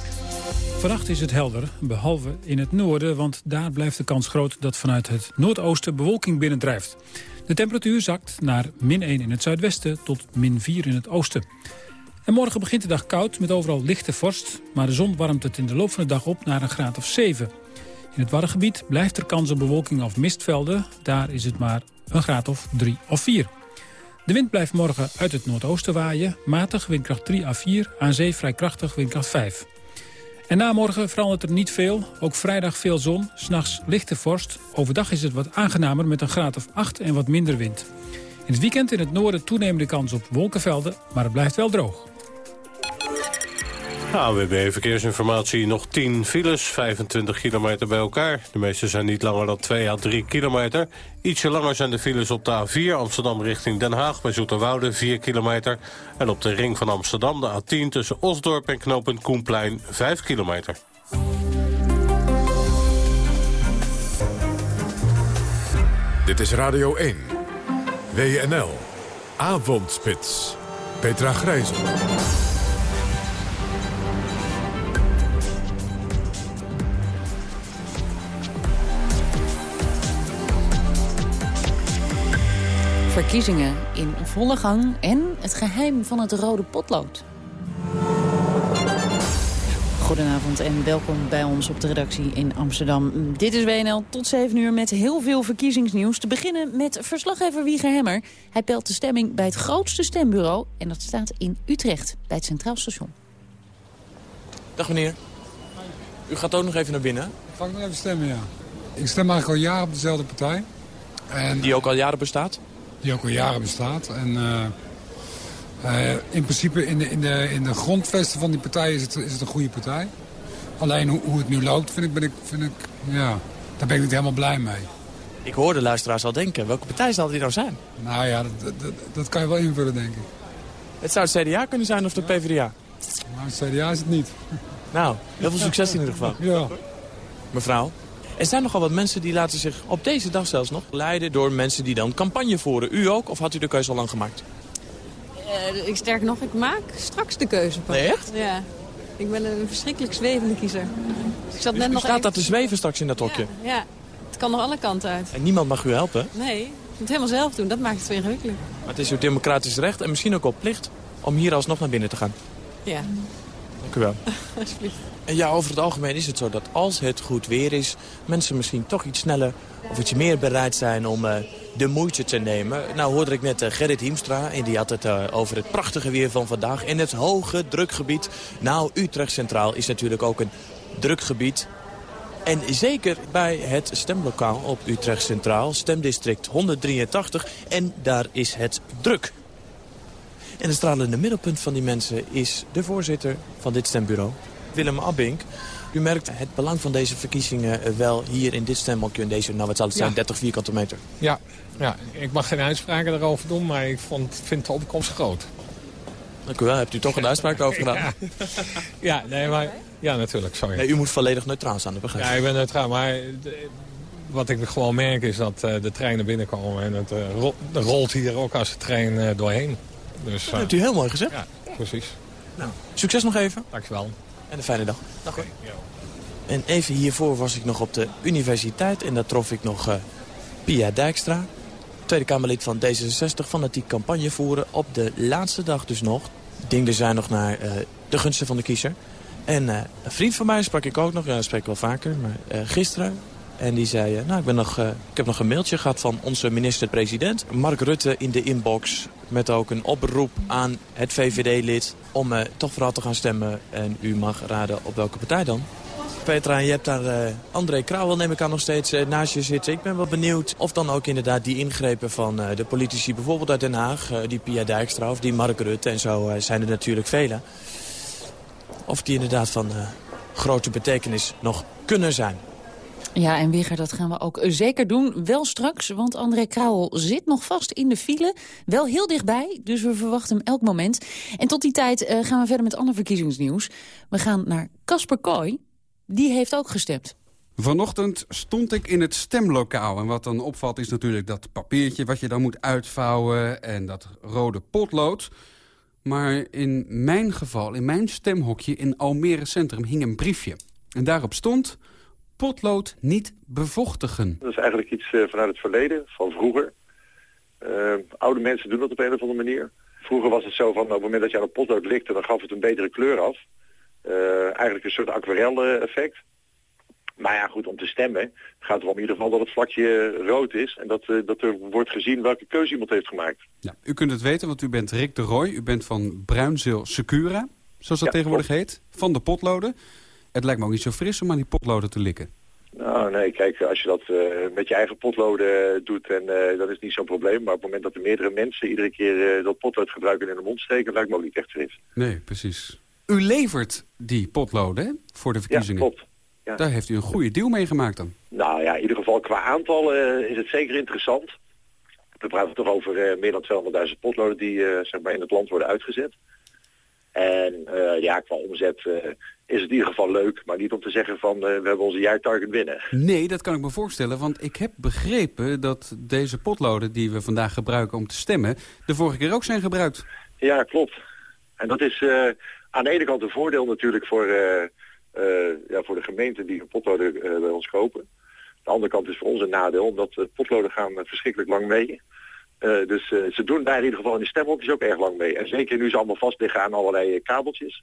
Vannacht is het helder, behalve in het noorden... want daar blijft de kans groot dat vanuit het noordoosten bewolking binnendrijft. De temperatuur zakt naar min 1 in het zuidwesten tot min 4 in het oosten. En morgen begint de dag koud met overal lichte vorst... maar de zon warmt het in de loop van de dag op naar een graad of 7. In het Waddengebied blijft er kans op bewolking of mistvelden. Daar is het maar een graad of 3 of 4. De wind blijft morgen uit het noordoosten waaien. Matig, windkracht 3 à 4. Aan zee vrij krachtig, windkracht 5. En na morgen verandert er niet veel. Ook vrijdag veel zon, s'nachts lichte vorst. Overdag is het wat aangenamer met een graad of 8 en wat minder wind. In het weekend in het noorden toenemende kans op wolkenvelden, maar het blijft wel droog. AWB Verkeersinformatie, nog 10 files, 25 kilometer bij elkaar. De meeste zijn niet langer dan 2 à 3 kilometer. Ietsje langer zijn de files op de A4 Amsterdam richting Den Haag... bij Zoeterwoude 4 kilometer. En op de ring van Amsterdam de A10 tussen Osdorp en knooppunt Koenplein 5 kilometer. Dit is Radio 1. WNL. Avondspits. Petra Grijzel. Verkiezingen in volle gang en het geheim van het rode potlood. Goedenavond en welkom bij ons op de redactie in Amsterdam. Dit is WNL tot 7 uur met heel veel verkiezingsnieuws. Te beginnen met verslaggever Wieger Hemmer. Hij pelt de stemming bij het grootste stembureau... en dat staat in Utrecht, bij het Centraal Station. Dag meneer. U gaat ook nog even naar binnen? Ik ga nog even stemmen, ja. Ik stem eigenlijk al jaren op dezelfde partij. En, die ook al jaren bestaat? Die ook al jaren bestaat. En uh, uh, in principe in de, in, de, in de grondvesten van die partij is het, is het een goede partij. Alleen hoe, hoe het nu loopt, vind ik, ben ik, vind ik, ja, daar ben ik niet helemaal blij mee. Ik hoor de luisteraars al denken, welke partij zal die nou zijn? Nou ja, dat, dat, dat kan je wel invullen, denk ik. Het zou het CDA kunnen zijn of de PvdA? Maar het CDA is het niet. Nou, heel veel succes in ieder geval. Ja. Mevrouw, er zijn nogal wat mensen die laten zich op deze dag zelfs nog leiden door mensen die dan campagne voeren. U ook, of had u de keuze al lang gemaakt? Uh, ik sterk nog, ik maak straks de keuze. Pas. Nee, echt? Ja. Ik ben een verschrikkelijk zwevende kiezer. Dus ik zat net nog staat daar te zweven straks in dat hokje? Ja, ja, het kan nog alle kanten uit. En niemand mag u helpen? Nee, je moet het helemaal zelf doen. Dat maakt het zo ingewikkelijk. Maar het is uw democratisch recht en misschien ook op plicht om hier alsnog naar binnen te gaan. Ja. Dank u wel. Alsjeblieft. En ja, over het algemeen is het zo dat als het goed weer is... mensen misschien toch iets sneller of iets meer bereid zijn om uh, de moeite te nemen. Nou hoorde ik net uh, Gerrit Hiemstra en die had het uh, over het prachtige weer van vandaag... in het hoge drukgebied. Nou, Utrecht Centraal is natuurlijk ook een drukgebied. En zeker bij het stemlokaal op Utrecht Centraal, stemdistrict 183. En daar is het druk. En het stralende middelpunt van die mensen is de voorzitter van dit stembureau, Willem Abink. U merkt het belang van deze verkiezingen eh, wel hier in dit stemmokje, in deze, nou wat zal het zijn, Ja. 30 vierkante meter. Ja, ja, ik mag geen uitspraken daarover doen, maar ik vond, vind de opkomst groot. Dank u wel, hebt u toch een uitspraak over gedaan? Ja, ja nee, maar... Ja, natuurlijk, sorry. Nee, u moet volledig neutraal staan, begrijp Ja, ik. ik ben neutraal, maar de- wat ik gewoon merk is dat eh, de treinen binnenkomen en het eh, ro- rolt hier ook als de trein eh, doorheen. Dus, Dat hebt u heel mooi gezegd. Ja, precies. Nou, succes nog even. Dankjewel. En een fijne dag. Dag hoor. En even hiervoor was ik nog op de universiteit en daar trof ik nog eh, Pia Dijkstra. Tweede Kamerlid van D66, fanatiek campagne voeren. Op de laatste dag dus nog. Dingde zij nog naar eh, de gunsten van de kiezer. En eh, een vriend van mij sprak ik ook nog, ja, dat spreek ik wel vaker, maar gisteren. En die zei, nou, ik, ben nog, ik heb nog een mailtje gehad van onze minister-president, Mark Rutte, in de inbox. Met ook een oproep aan het VVD-lid om eh, toch vooral te gaan stemmen. En u mag raden op welke partij dan. Petra, je hebt daar eh, André Krauwel, neem ik aan, nog steeds eh, naast je zitten. Ik ben wel benieuwd of dan ook inderdaad die ingrepen van de politici... bijvoorbeeld uit Den Haag, die Pia Dijkstra of die Mark Rutte... en zo zijn er natuurlijk vele. Of die inderdaad van grote betekenis nog kunnen zijn. Ja, en Wigger, dat gaan we ook zeker doen. Wel straks, want André Krauwel zit nog vast in de file. Wel heel dichtbij, dus we verwachten hem elk moment. En tot die tijd eh, gaan we verder met ander verkiezingsnieuws. We gaan naar Casper Kooi. Die heeft ook gestemd. Vanochtend stond ik in het stemlokaal. En wat dan opvalt is natuurlijk dat papiertje wat je dan moet uitvouwen... en dat rode potlood. Maar in mijn geval, in mijn stemhokje in Almere Centrum... hing een briefje. En daarop stond... potlood niet bevochtigen. Dat is eigenlijk iets eh, vanuit het verleden, van vroeger. Eh, oude mensen doen dat op een of andere manier. Vroeger was het zo van, op het moment dat je aan een potlood likte, dan gaf het een betere kleur af. Eh, eigenlijk een soort aquarel-effect. Maar ja, goed, om te stemmen gaat het om in ieder geval dat het vlakje rood is. En dat, dat er wordt gezien welke keuze iemand heeft gemaakt. Ja, u kunt het weten, want u bent Rick de Roy. U bent van Bruinzeel Secura, zoals dat Ja, tegenwoordig heet. Van de potloden. Het lijkt me ook niet zo fris om aan die potloden te likken. Nou nee, kijk, als je dat eh, met je eigen potloden doet, en, eh, dan is niet zo'n probleem. Maar op het moment dat er meerdere mensen iedere keer eh, dat potlood gebruiken en in de mond steken, lijkt me ook niet echt fris. Nee, precies. U levert die potloden hè, voor de verkiezingen. Ja, klopt. Ja. Daar heeft u een goede deal mee gemaakt dan. Nou ja, in ieder geval qua aantal is het zeker interessant. We praten toch over meer dan 200.000 potloden die zeg maar in het land worden uitgezet. En ja, qua omzet is het in ieder geval leuk, maar niet om te zeggen van eh, we hebben onze jaartarget binnen. Nee, dat kan ik me voorstellen, want ik heb begrepen dat deze potloden die we vandaag gebruiken om te stemmen, de vorige keer ook zijn gebruikt. Ja, klopt. En dat is eh, aan de ene kant een voordeel natuurlijk voor, eh, ja, voor de gemeenten die potloden bij ons kopen. Aan de andere kant is voor ons een nadeel, omdat potloden gaan verschrikkelijk lang mee. Dus ze doen daar in ieder geval in de stemhokjes ook erg lang mee. En zeker nu ze allemaal vast liggen aan allerlei kabeltjes,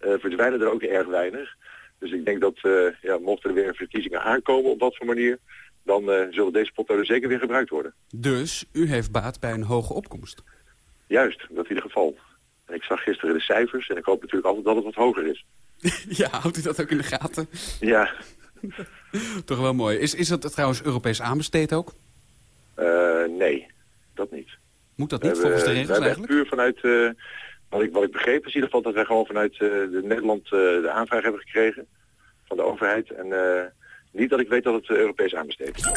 verdwijnen er ook erg weinig. Dus ik denk dat, eh, ja, mochten er weer verkiezingen aankomen op wat voor manier, dan eh, zullen deze potloden zeker weer gebruikt worden. Dus u heeft baat bij een hoge opkomst. Juist, dat in ieder geval. En ik zag gisteren de cijfers en ik hoop natuurlijk altijd dat het wat hoger is. ja, houdt u dat ook in de gaten? Ja, Toch wel mooi. Is, is dat trouwens Europees aanbesteed ook? eh, nee, dat niet. Moet dat niet volgens de regels eigenlijk? puur vanuit, eh, wat, ik, wat ik begreep is in ieder geval dat wij gewoon vanuit eh, de Nederland eh, de aanvraag hebben gekregen van de overheid. En eh, niet dat ik weet dat het Europees aanbesteed is.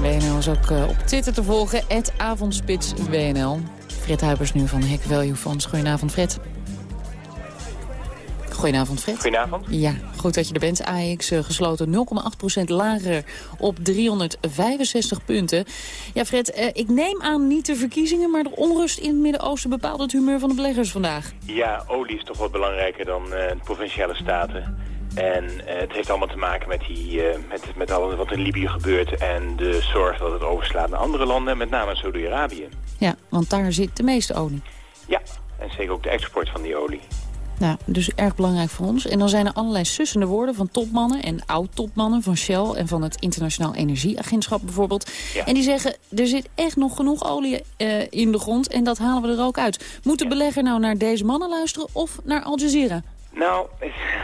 WNL is ook op Twitter te volgen, het avondspits WNL. Fred Huibers nu van Hack Value Fonds. Goedenavond, Fred. Goedenavond, Fred. Goedenavond. Ja, goed dat je er bent. AX eh, gesloten 0,8% lager op 365 punten. Ja, Fred, eh, ik neem aan niet de verkiezingen... maar de onrust in het Midden-Oosten bepaalt het humeur van de beleggers vandaag. Ja, olie is toch wat belangrijker dan eh, provinciale staten. En het heeft allemaal te maken met, die, eh, met, met alles wat in Libië gebeurt... en de zorg dat het overslaat naar andere landen, met name Saudi-Arabië. Ja, want daar zit de meeste olie. Ja, en zeker ook de export van die olie. Nou, dus erg belangrijk voor ons. En dan zijn er allerlei sussende woorden van topmannen en oud-topmannen van Shell... en van het Internationaal Energieagentschap bijvoorbeeld. En die zeggen, er zit echt nog genoeg olie eh, in de grond en dat halen we er ook uit. Moet de belegger nou naar deze mannen luisteren of naar Al Jazeera? Nou,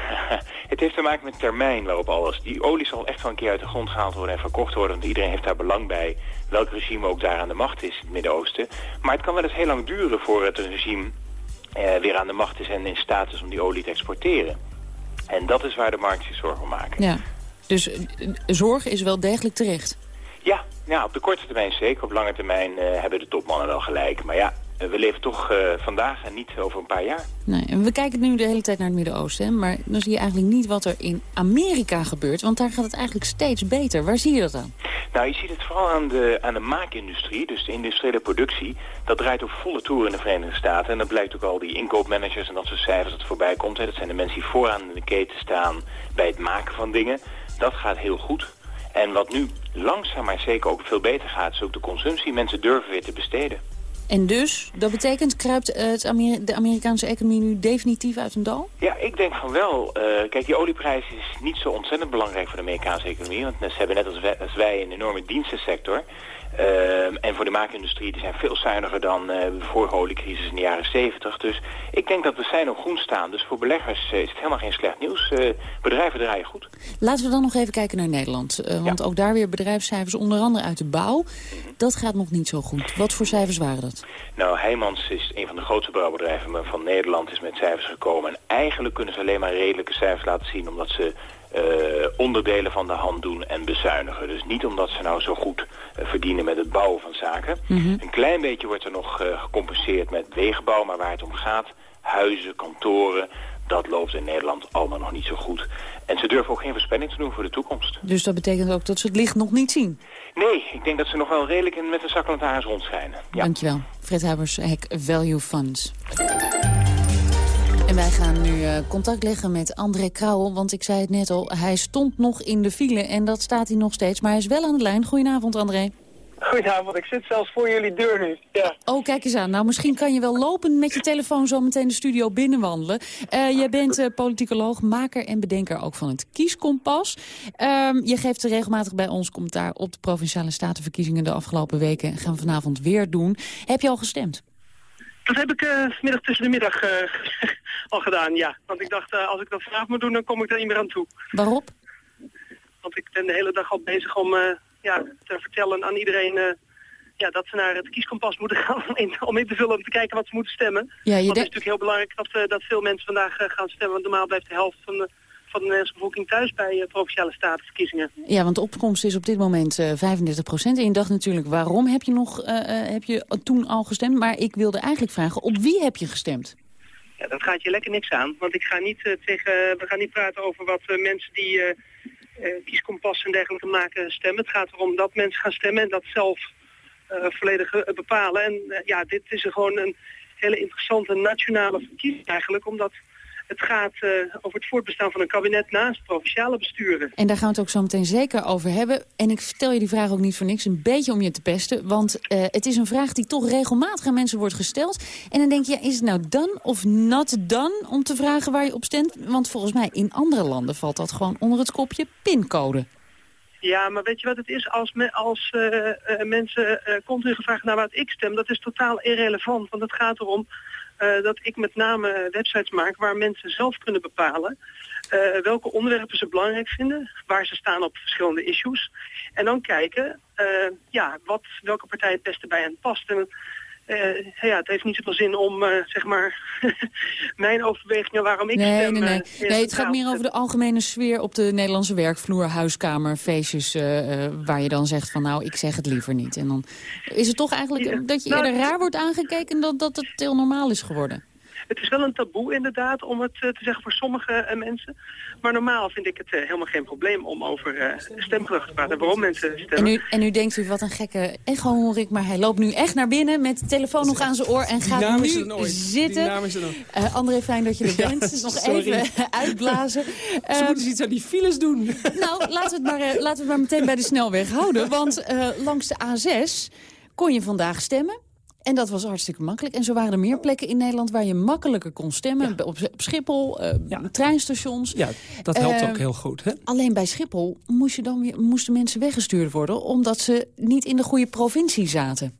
het heeft te maken met termijn waarop alles. Die olie zal echt wel een keer uit de grond gehaald worden en verkocht worden. Want iedereen heeft daar belang bij. Welk regime ook daar aan de macht is in het Midden-Oosten. Maar het kan wel eens heel lang duren voor het regime weer aan de macht is en in staat is om die olie te exporteren. En dat is waar de markt zich zorgen om maakt. Ja. Dus eh, zorg is wel degelijk terecht. Ja, ja, op de korte termijn zeker. Op lange termijn eh, hebben de topmannen wel gelijk. Maar ja, eh, we leven toch eh, vandaag en niet over een paar jaar. Nee, en we kijken nu de hele tijd naar het Midden-Oosten. Maar dan zie je eigenlijk niet wat er in Amerika gebeurt. Want daar gaat het eigenlijk steeds beter. Waar zie je dat aan? Nou, je ziet het vooral aan de, aan de maakindustrie, dus de industriële productie. Dat draait op volle toer in de Verenigde Staten. En dat blijkt ook al die inkoopmanagers en dat soort cijfers dat voorbij komt. Hè. Dat zijn de mensen die vooraan in de keten staan bij het maken van dingen. Dat gaat heel goed. En wat nu langzaam maar zeker ook veel beter gaat, is ook de consumptie. Mensen durven weer te besteden. En dus, dat betekent, kruipt het de Amerikaanse economie nu definitief uit een dal? Ja, ik denk van wel. Eh, kijk, die olieprijs is niet zo ontzettend belangrijk voor de Amerikaanse economie. Want ze hebben net als wij een enorme dienstensector. Ehm, en voor de maakindustrie, die zijn veel zuiniger dan eh, de vorige oliecrisis in de jaren 70. Dus ik denk dat we zijn op groen staan. Dus voor beleggers eh, is het helemaal geen slecht nieuws. Eh, bedrijven draaien goed. Laten we dan nog even kijken naar Nederland. Want ook daar weer bedrijfscijfers, onder andere uit de bouw. Dat gaat nog niet zo goed. Wat voor cijfers waren dat? Nou, Heijmans is een van de grootste bouwbedrijven van Nederland, is met cijfers gekomen. En eigenlijk kunnen ze alleen maar redelijke cijfers laten zien, omdat ze eh, onderdelen van de hand doen en bezuinigen. Dus niet omdat ze nou zo goed eh, verdienen met het bouwen van zaken. Een klein beetje wordt er nog eh, gecompenseerd met wegenbouw, maar waar het om gaat, huizen, kantoren, dat loopt in Nederland allemaal nog niet zo goed. En ze durven ook geen voorspelling te doen voor de toekomst. Dus dat betekent ook dat ze het licht nog niet zien. Nee, ik denk dat ze nog wel redelijk met de zaklantaarns rondschijnen. Ja. Dankjewel. Fred Huibers, Hek Value Funds. En wij gaan nu eh, contact leggen met André Krauwel, want ik zei het net al, hij stond nog in de file en dat staat hij nog steeds. Maar hij is wel aan de lijn. Goedenavond, André. Goedenavond, ik zit zelfs voor jullie deur nu. Ja. Oh, kijk eens aan. Nou, misschien kan je wel lopen met je telefoon zo meteen de studio binnenwandelen. Eh jij bent eh, politicoloog, maker en bedenker ook van het Kieskompas. Ehm, je geeft regelmatig bij ons commentaar op de Provinciale Statenverkiezingen de afgelopen weken. Gaan we vanavond weer doen. Heb je al gestemd? Dat heb ik eh, vanmiddag tussen de middag eh, al gedaan, ja. Want ik dacht, eh, als ik dat vanavond moet doen, dan kom ik daar niet meer aan toe. Waarop? Want ik ben de hele dag al bezig om ja, te vertellen aan iedereen... ja, dat ze naar het kieskompas moeten gaan om in, om in te vullen, om te kijken wat ze moeten stemmen. Ja, je Want het is natuurlijk heel belangrijk dat, dat veel mensen vandaag gaan stemmen. Want normaal blijft de helft van de, van de Nederlandse bevolking thuis bij eh, provinciale statenverkiezingen. Ja, want de opkomst is op dit moment eh 35 procent. En je dacht natuurlijk, waarom heb je, nog, eh, eh, heb je toen al gestemd? Maar ik wilde eigenlijk vragen, op wie heb je gestemd? Ja, dat gaat je lekker niks aan. Want ik ga niet eh, tegen, we gaan niet praten over wat eh, mensen die eh eh, kieskompas en dergelijke maken stemmen. Het gaat erom dat mensen gaan stemmen en dat zelf eh, volledig eh, bepalen. En eh, ja, dit is gewoon een hele interessante nationale verkiezing eigenlijk. Omdat het gaat eh, over het voortbestaan van een kabinet naast provinciale besturen. En daar gaan we het ook zo meteen zeker over hebben. En ik vertel je die vraag ook niet voor niks, een beetje om je te pesten. Want eh, het is een vraag die toch regelmatig aan mensen wordt gesteld. En dan denk je, ja, is het nou dan of not dan om te vragen waar je op stemt? Want volgens mij in andere landen valt dat gewoon onder het kopje pincode. Ja, maar weet je wat het is? Als, me, als eh, mensen eh continu gevraagd naar wat ik stem, dat is totaal irrelevant. Want het gaat erom eh, dat ik met name websites maak waar mensen zelf kunnen bepalen eh, welke onderwerpen ze belangrijk vinden, waar ze staan op verschillende issues. En dan kijken eh, ja, wat, welke partij het beste bij hen past. Ja, het heeft niet zoveel zin om, eh, zeg maar, mijn overwegingen waarom ik Nee, stem... nee, nee. eh, nee. Het gaat meer over de algemene sfeer op de Nederlandse werkvloer, huiskamer, feestjes, eh, eh, waar je dan zegt van nou, ik zeg het liever niet. En dan is het toch eigenlijk Ja. dat je Nou, eerder raar wordt aangekeken dan dat het heel normaal is geworden. Het is wel een taboe inderdaad om het eh, te zeggen voor sommige eh, mensen. Maar normaal vind ik het eh, helemaal geen probleem om over eh stemgedrag te praten. Waarom mensen En stemmen. nu, en nu denkt u, wat een gekke echo hoor ik, maar hij loopt nu echt naar binnen met de telefoon nog aan zijn oor en gaat nu zitten. Eh, André, fijn dat je er Ja, bent. nog sorry. even uitblazen. Ze Ehm, moeten iets aan die files doen. nou, laten we, het maar, eh, laten we het maar meteen bij de snelweg houden. Want eh, langs de A6 kon je vandaag stemmen. En dat was hartstikke makkelijk. En zo waren er meer plekken in Nederland waar je makkelijker kon stemmen. Op, op Schiphol, eh, treinstations. Ja, dat helpt Eh, ook heel goed. Hè? Alleen bij Schiphol moest je dan weer, moesten mensen weggestuurd worden... omdat ze niet in de goede provincie zaten.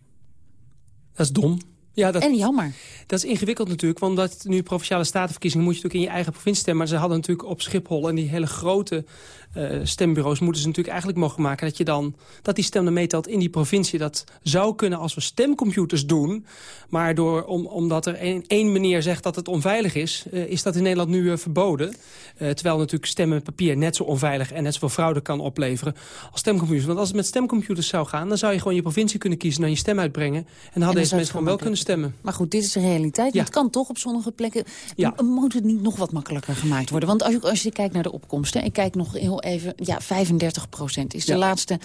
Dat is dom. Ja, dat, En jammer. Dat is ingewikkeld natuurlijk, want omdat nu provinciale statenverkiezingen... moet je natuurlijk in je eigen provincie stemmen. Maar ze hadden natuurlijk op Schiphol en die hele grote eh, stembureaus... moeten ze natuurlijk eigenlijk mogen maken dat, je dan, dat die stem dan meetelt in die provincie. Dat zou kunnen als we stemcomputers doen. Maar door, om, omdat er één, één meneer zegt dat het onveilig is... eh, is dat in Nederland nu eh, verboden. Terwijl natuurlijk stemmen met papier net zo onveilig... en net zoveel fraude kan opleveren als stemcomputers. Want als het met stemcomputers zou gaan... dan zou je gewoon je provincie kunnen kiezen... en dan je stem uitbrengen. En dan hadden deze mensen gewoon wel kunnen stemmen. Maar goed, dit is de realiteit. Ja. Het kan toch op sommige plekken. Ja. Moet het niet nog wat makkelijker gemaakt worden? Want als je, als je kijkt naar de opkomsten... ik kijk nog heel even... Ja, 35 procent is de Ja. laatste,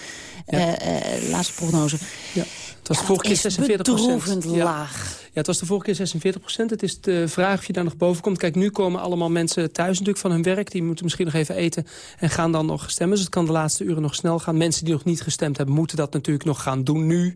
eh, eh, laatste prognose. Ja. Het was vorige keer is 46 bedroevend laag. Het was de vorige keer 46 procent. Het is de vraag of je daar nog boven komt. Kijk, nu komen allemaal mensen thuis natuurlijk van hun werk. Die moeten misschien nog even eten en gaan dan nog stemmen. Dus het kan de laatste uren nog snel gaan. Mensen die nog niet gestemd hebben, moeten dat natuurlijk nog gaan doen nu.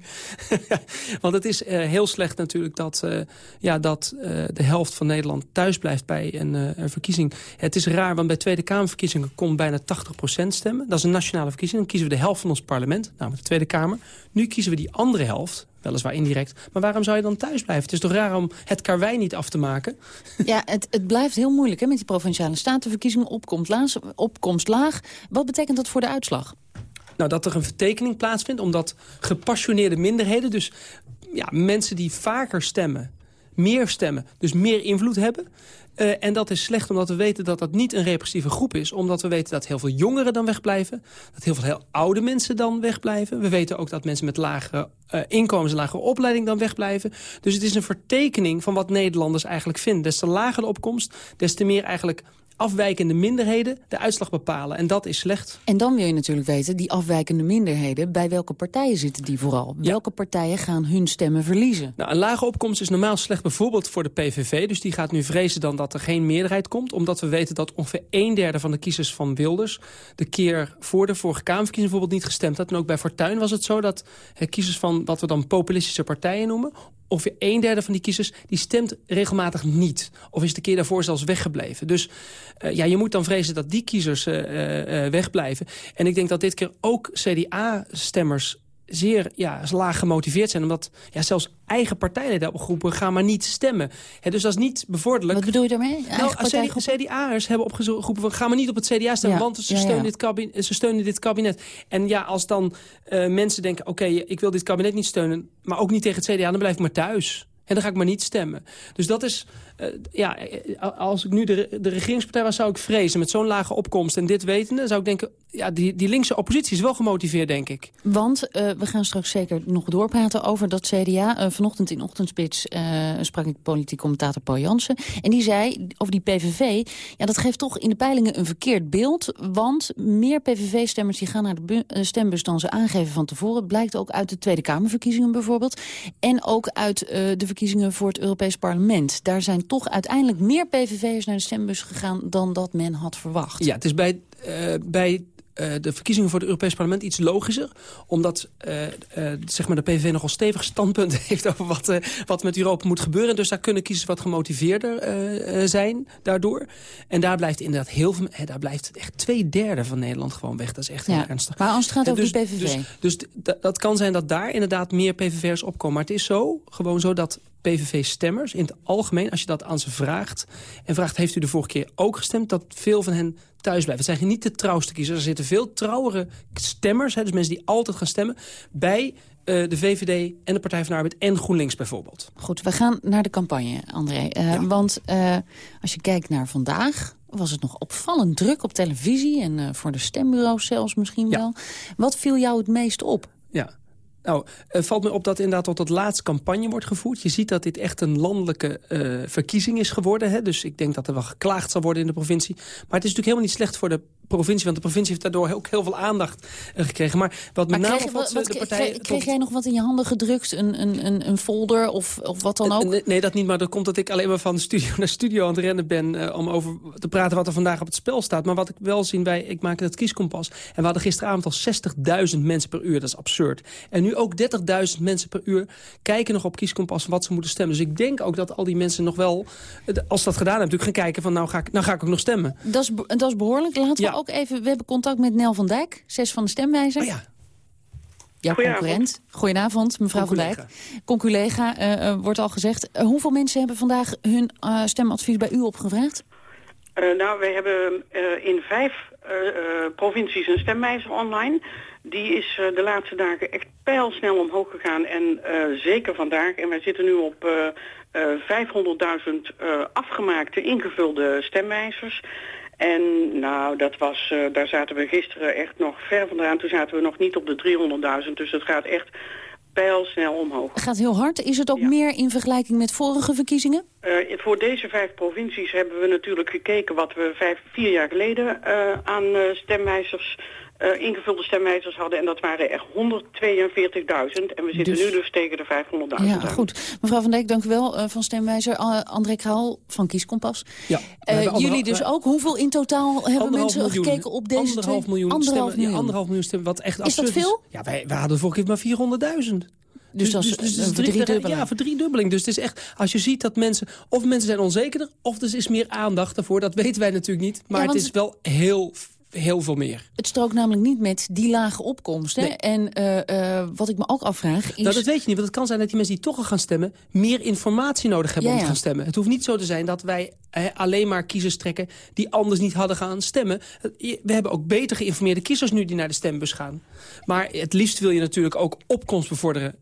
Want het is eh, heel slecht natuurlijk dat, eh, ja, dat eh, de helft van Nederland thuis blijft bij een, eh, een verkiezing. Het is raar, want bij Tweede Kamerverkiezingen komt bijna 80 procent stemmen. Dat is een nationale verkiezing. Dan kiezen we de helft van ons parlement, namelijk de Tweede Kamer. Nu kiezen we die andere helft, weliswaar indirect. Maar waarom zou je dan thuis blijven? Het is toch raar om het karwei niet af te maken? Ja, het, het blijft heel moeilijk hè, met die provinciale statenverkiezingen. Opkomst laag, opkomst laag. Wat betekent dat voor de uitslag? Nou, dat er een vertekening plaatsvindt, omdat gepassioneerde minderheden... dus ja, mensen die vaker stemmen, meer stemmen, dus meer invloed hebben... Eh, en dat is slecht omdat we weten dat dat niet een repressieve groep is. Omdat we weten dat heel veel jongeren dan wegblijven. Dat heel veel heel oude mensen dan wegblijven. We weten ook dat mensen met lagere eh, inkomens en lagere opleiding dan wegblijven. Dus het is een vertekening van wat Nederlanders eigenlijk vinden. Des te lager de opkomst, des te meer eigenlijk afwijkende minderheden de uitslag bepalen. En dat is slecht. En dan wil je natuurlijk weten, die afwijkende minderheden... bij welke partijen zitten die vooral? Welke partijen gaan hun stemmen verliezen? Nou, een lage opkomst is normaal slecht bijvoorbeeld voor de PVV. Dus die gaat nu vrezen dan dat er geen meerderheid komt. Omdat we weten dat ongeveer een derde van de kiezers van Wilders... de keer voor de vorige Kamerverkiezing bijvoorbeeld niet gestemd had. En ook bij Fortuyn was het zo dat eh, kiezers van wat we dan populistische partijen noemen... ongeveer een derde van die kiezers die stemt regelmatig niet. Of is de keer daarvoor zelfs weggebleven. Dus eh, ja, je moet dan vrezen dat die kiezers eh, eh, wegblijven. En ik denk dat dit keer ook CDA-stemmers zeer ja, laag gemotiveerd zijn. Omdat ja, zelfs eigen partijleden opgeroepen... ga maar niet stemmen. Hè, dus dat is niet bevorderlijk. Wat bedoel je daarmee? Nou? CDA'ers hebben opgeroepen... van, ga maar niet op het CDA stemmen, Ja, want ze, ja, ja. Steunen dit kabinet, ze steunen dit kabinet. En ja, als dan eh, mensen denken... oké, ik wil dit kabinet niet steunen... maar ook niet tegen het CDA, dan blijf ik maar thuis. En dan ga ik maar niet stemmen. Dus dat is, ja, eh, als ik nu de, de regeringspartij was, zou ik vrezen. Met zo'n lage opkomst en dit wetende, zou ik denken... ja, die, die linkse oppositie is wel gemotiveerd, denk ik. Want eh, we gaan straks zeker nog doorpraten over dat CDA. Eh, vanochtend in Ochtendspits eh, sprak ik politiek commentator Paul Jansen. En die zei over die PVV... ja, dat geeft toch in de peilingen een verkeerd beeld. Want meer PVV-stemmers die gaan naar de bu- eh, stembus dan ze aangeven van tevoren. Blijkt ook uit de Tweede Kamerverkiezingen bijvoorbeeld. En ook uit eh, de verkiezingen voor het Europees Parlement. Daar zijn toch uiteindelijk meer PVV'ers naar de stembus gegaan... dan dat men had verwacht. Ja, het is bij, eh, bij eh, de verkiezingen voor het Europees Parlement iets logischer. Omdat eh, eh, zeg maar de PVV nogal stevig standpunt heeft over wat, wat met Europa moet gebeuren. Dus daar kunnen kiezers wat gemotiveerder zijn daardoor. En daar blijft inderdaad heel veel... daar blijft echt twee derde van Nederland gewoon weg. Dat is echt heel ernstig. maar als het gaat over dus, die PVV. Dus, dus dat kan zijn dat daar inderdaad meer PVV'ers opkomen. Maar het is zo, gewoon zo dat PVV-stemmers in het algemeen, als je dat aan ze vraagt... en vraagt, heeft u de vorige keer ook gestemd... dat veel van hen thuis blijven. Het zijn niet de trouwste kiezers. Er zitten veel trouwere stemmers, hè, dus mensen die altijd gaan stemmen... bij eh, de VVD en de Partij van de Arbeid en GroenLinks bijvoorbeeld. Goed, we gaan naar de campagne, André. Eh, Want eh, als je kijkt naar vandaag was het nog opvallend druk op televisie... en voor de stembureaus zelfs misschien wel. Wat viel jou het meest op? Ja. Nou, het valt me op dat inderdaad tot het laatst campagne wordt gevoerd. Je ziet dat dit echt een landelijke eh, verkiezing is geworden. Hè? Dus ik denk dat er wel geklaagd zal worden in de provincie. Maar het is natuurlijk helemaal niet slecht voor de provincie... want de provincie heeft daardoor ook heel veel aandacht eh, gekregen. Maar wat met Maar name kreeg, opvalt, wat, de partijen... kreeg, kreeg jij nog wat in je handen gedrukt? Een, een, een, een folder of, of wat dan ook? Nee, dat niet, maar dat komt dat ik alleen maar van studio naar studio aan het rennen ben... eh, om over te praten wat er vandaag op het spel staat. Maar wat ik wel zie bij, ik maak het kieskompas... en we hadden gisteravond al 60.000 mensen per uur, dat is absurd. En nu ook 30.000 mensen per uur kijken nog op kieskompas wat ze moeten stemmen. Dus ik denk ook dat al die mensen nog wel, eh, als ze dat gedaan hebben... natuurlijk gaan kijken van nou ga ik, nou ga ik ook nog stemmen. Dat is, dat is behoorlijk. Laten we ook even... We hebben contact met Nel van Dijk, zes van de stemwijzer. Oh ja. Jouw Goedenavond. concurrent. Goedenavond, mevrouw Van Dijk. Conculega, eh, eh, wordt al gezegd. Eh, hoeveel mensen hebben vandaag hun eh, stemadvies bij u opgevraagd? Eh, nou, wij hebben eh, in vijf eh, eh, provincies een stemwijzer online. Die is eh, de laatste dagen echt pijlsnel omhoog gegaan en eh, zeker vandaag. En wij zitten nu op eh, eh, 500.000 eh, afgemaakte ingevulde stemwijzers. En nou, dat was, eh, daar zaten we gisteren echt nog ver vandaan. Toen zaten we nog niet op de 300.000. Dus het gaat echt pijlsnel omhoog. Het gaat heel hard. Is het ook meer in vergelijking met vorige verkiezingen? Eh, voor deze vijf provincies hebben we natuurlijk gekeken wat we vijf, vier jaar geleden eh, aan stemwijzers, eh, ingevulde stemwijzers hadden. En dat waren er 142.000. En we zitten Dus- nu dus tegen de 500.000. Ja, aan. goed. Mevrouw Van Dijk, dank u wel eh, van Stemwijzer. Uh, André Kraal van Kieskompas. Ja, Eh, jullie dus ook. Hoeveel in totaal hebben mensen miljoen. gekeken op deze anderhalf twee? miljoen anderhalf stemmen, miljoen. Ja, anderhalf miljoen stemmen, wat echt Is dat absurd veel? Ja, wij, wij hadden vorige keer maar 400.000. Dus dat is het een drie- verdriedubbeling. Ja, verdriedubbeling. Dus het is echt, als je ziet dat mensen, of mensen zijn onzekerder, of er is meer aandacht daarvoor. Dat weten wij natuurlijk niet. Maar Ja, het is wel heel, heel veel meer. Het strookt namelijk niet met die lage opkomsten. Nee. En eh, eh, wat ik me ook afvraag is... Nou, dat weet je niet, want het kan zijn dat die mensen die toch al gaan stemmen... meer informatie nodig hebben Ja, om te gaan stemmen. Het hoeft niet zo te zijn dat wij eh, alleen maar kiezers trekken... die anders niet hadden gaan stemmen. Eh, We hebben ook beter geïnformeerde kiezers nu die naar de stembus gaan. Maar het liefst wil je natuurlijk ook opkomst bevorderen...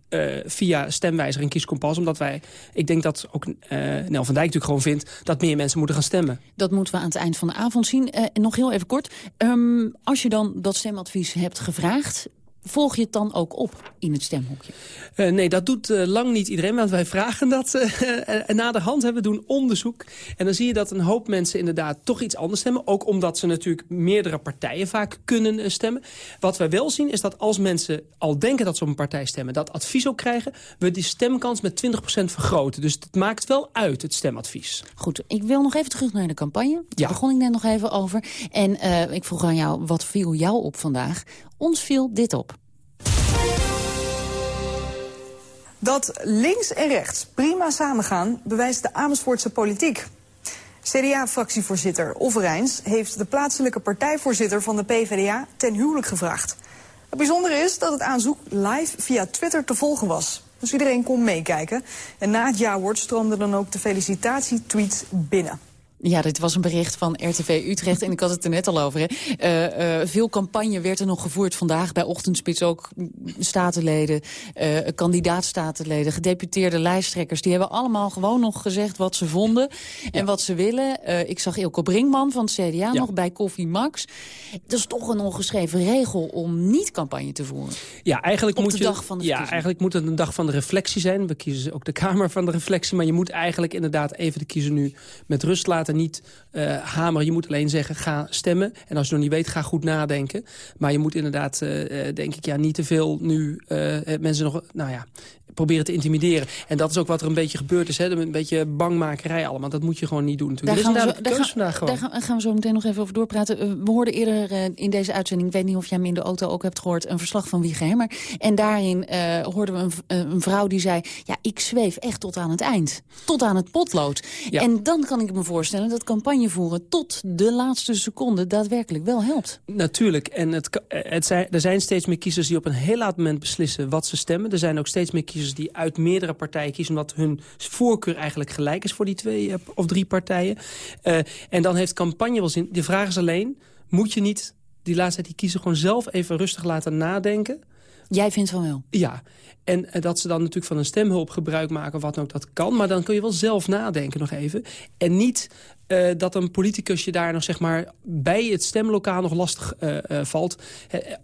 via stemwijzer en kieskompas. Omdat wij, ik denk dat ook Nel van Dijk natuurlijk gewoon vindt... dat meer mensen moeten gaan stemmen. Dat moeten we aan het eind van de avond zien. En nog heel even kort. Ehm, als je dan dat stemadvies hebt gevraagd... volg je het dan ook op in het stemhokje? Eh, nee, dat doet eh, lang niet iedereen, want wij vragen dat. eh en na de hand hebben we doen onderzoek. En dan zie je dat een hoop mensen inderdaad toch iets anders stemmen. Ook omdat ze natuurlijk meerdere partijen vaak kunnen eh, stemmen. Wat wij wel zien is dat als mensen al denken dat ze op een partij stemmen... dat advies ook krijgen, we die stemkans met 20% vergroten. Dus het maakt wel uit, het stemadvies. Goed, ik wil nog even terug naar de campagne. Daar Ja. begon ik net nog even over. En eh, ik vroeg aan jou, wat viel jou op vandaag? Ons viel dit op. Dat links en rechts prima samengaan, bewijst de Amersfoortse politiek. CDA-fractievoorzitter Overijns heeft de plaatselijke partijvoorzitter van de PvdA ten huwelijk gevraagd. Het bijzondere is dat het aanzoek live via Twitter te volgen was. Dus iedereen kon meekijken. En na het jawoord stroomden dan ook de felicitatietweets binnen. Ja, dit was een bericht van RTV Utrecht en ik had het er net al over. Hè. Eh, eh, veel campagne werd er nog gevoerd vandaag bij Ochtendspits. Ook statenleden, eh kandidaatstatenleden, gedeputeerde lijsttrekkers. Die hebben allemaal gewoon nog gezegd wat ze vonden en wat ze willen. Ik zag Ilko Brinkman van het CDA nog bij Koffie Max. Dat is toch een ongeschreven regel om niet campagne te voeren. Ja, eigenlijk Op moet de je, dag van de ja, eigenlijk moet het een dag van de reflectie zijn. We kiezen ook de Kamer van de reflectie. Maar je moet eigenlijk inderdaad even de kiezer nu met rust laten. Niet eh, hameren. Je moet alleen zeggen, ga stemmen. En als je nog niet weet, ga goed nadenken. Maar je moet inderdaad, eh, eh, denk ik, ja, niet te veel nu mensen nog... Nou ja, proberen te intimideren. En dat is ook wat er een beetje gebeurd is. Hè? Een beetje bangmakerij allemaal. Dat moet je gewoon niet doen. Natuurlijk. Daar is gaan, we zo, daar, gaan, vandaag daar gewoon. gaan, gaan we zo meteen nog even over doorpraten. Eh, we hoorden eerder eh, in deze uitzending, ik weet niet of jij hem in de auto ook hebt gehoord, een verslag van Wiege Hemmer. En daarin eh, hoorden we een, een vrouw die zei, ja, ik zweef echt tot aan het eind. Tot aan het potlood. Ja. En dan kan ik me voorstellen dat campagne voeren tot de laatste seconde daadwerkelijk wel helpt. Natuurlijk. En het, het zijn, er zijn steeds meer kiezers die op een heel laat moment beslissen wat ze stemmen. Er zijn ook steeds meer kiezers die uit meerdere partijen kiezen... omdat hun voorkeur eigenlijk gelijk is voor die twee eh, of drie partijen. Eh, en dan heeft campagne wel zin. De vraag is alleen, moet je niet die laatste tijd die kiezer gewoon zelf even rustig laten nadenken... Jij vindt van wel? Ja, en eh, dat ze dan natuurlijk van een stemhulp gebruik maken, wat ook, dat kan. Maar dan kun je wel zelf nadenken nog even. En niet eh, dat een politicus je daar nog zeg maar bij het stemlokaal nog lastig eh, valt.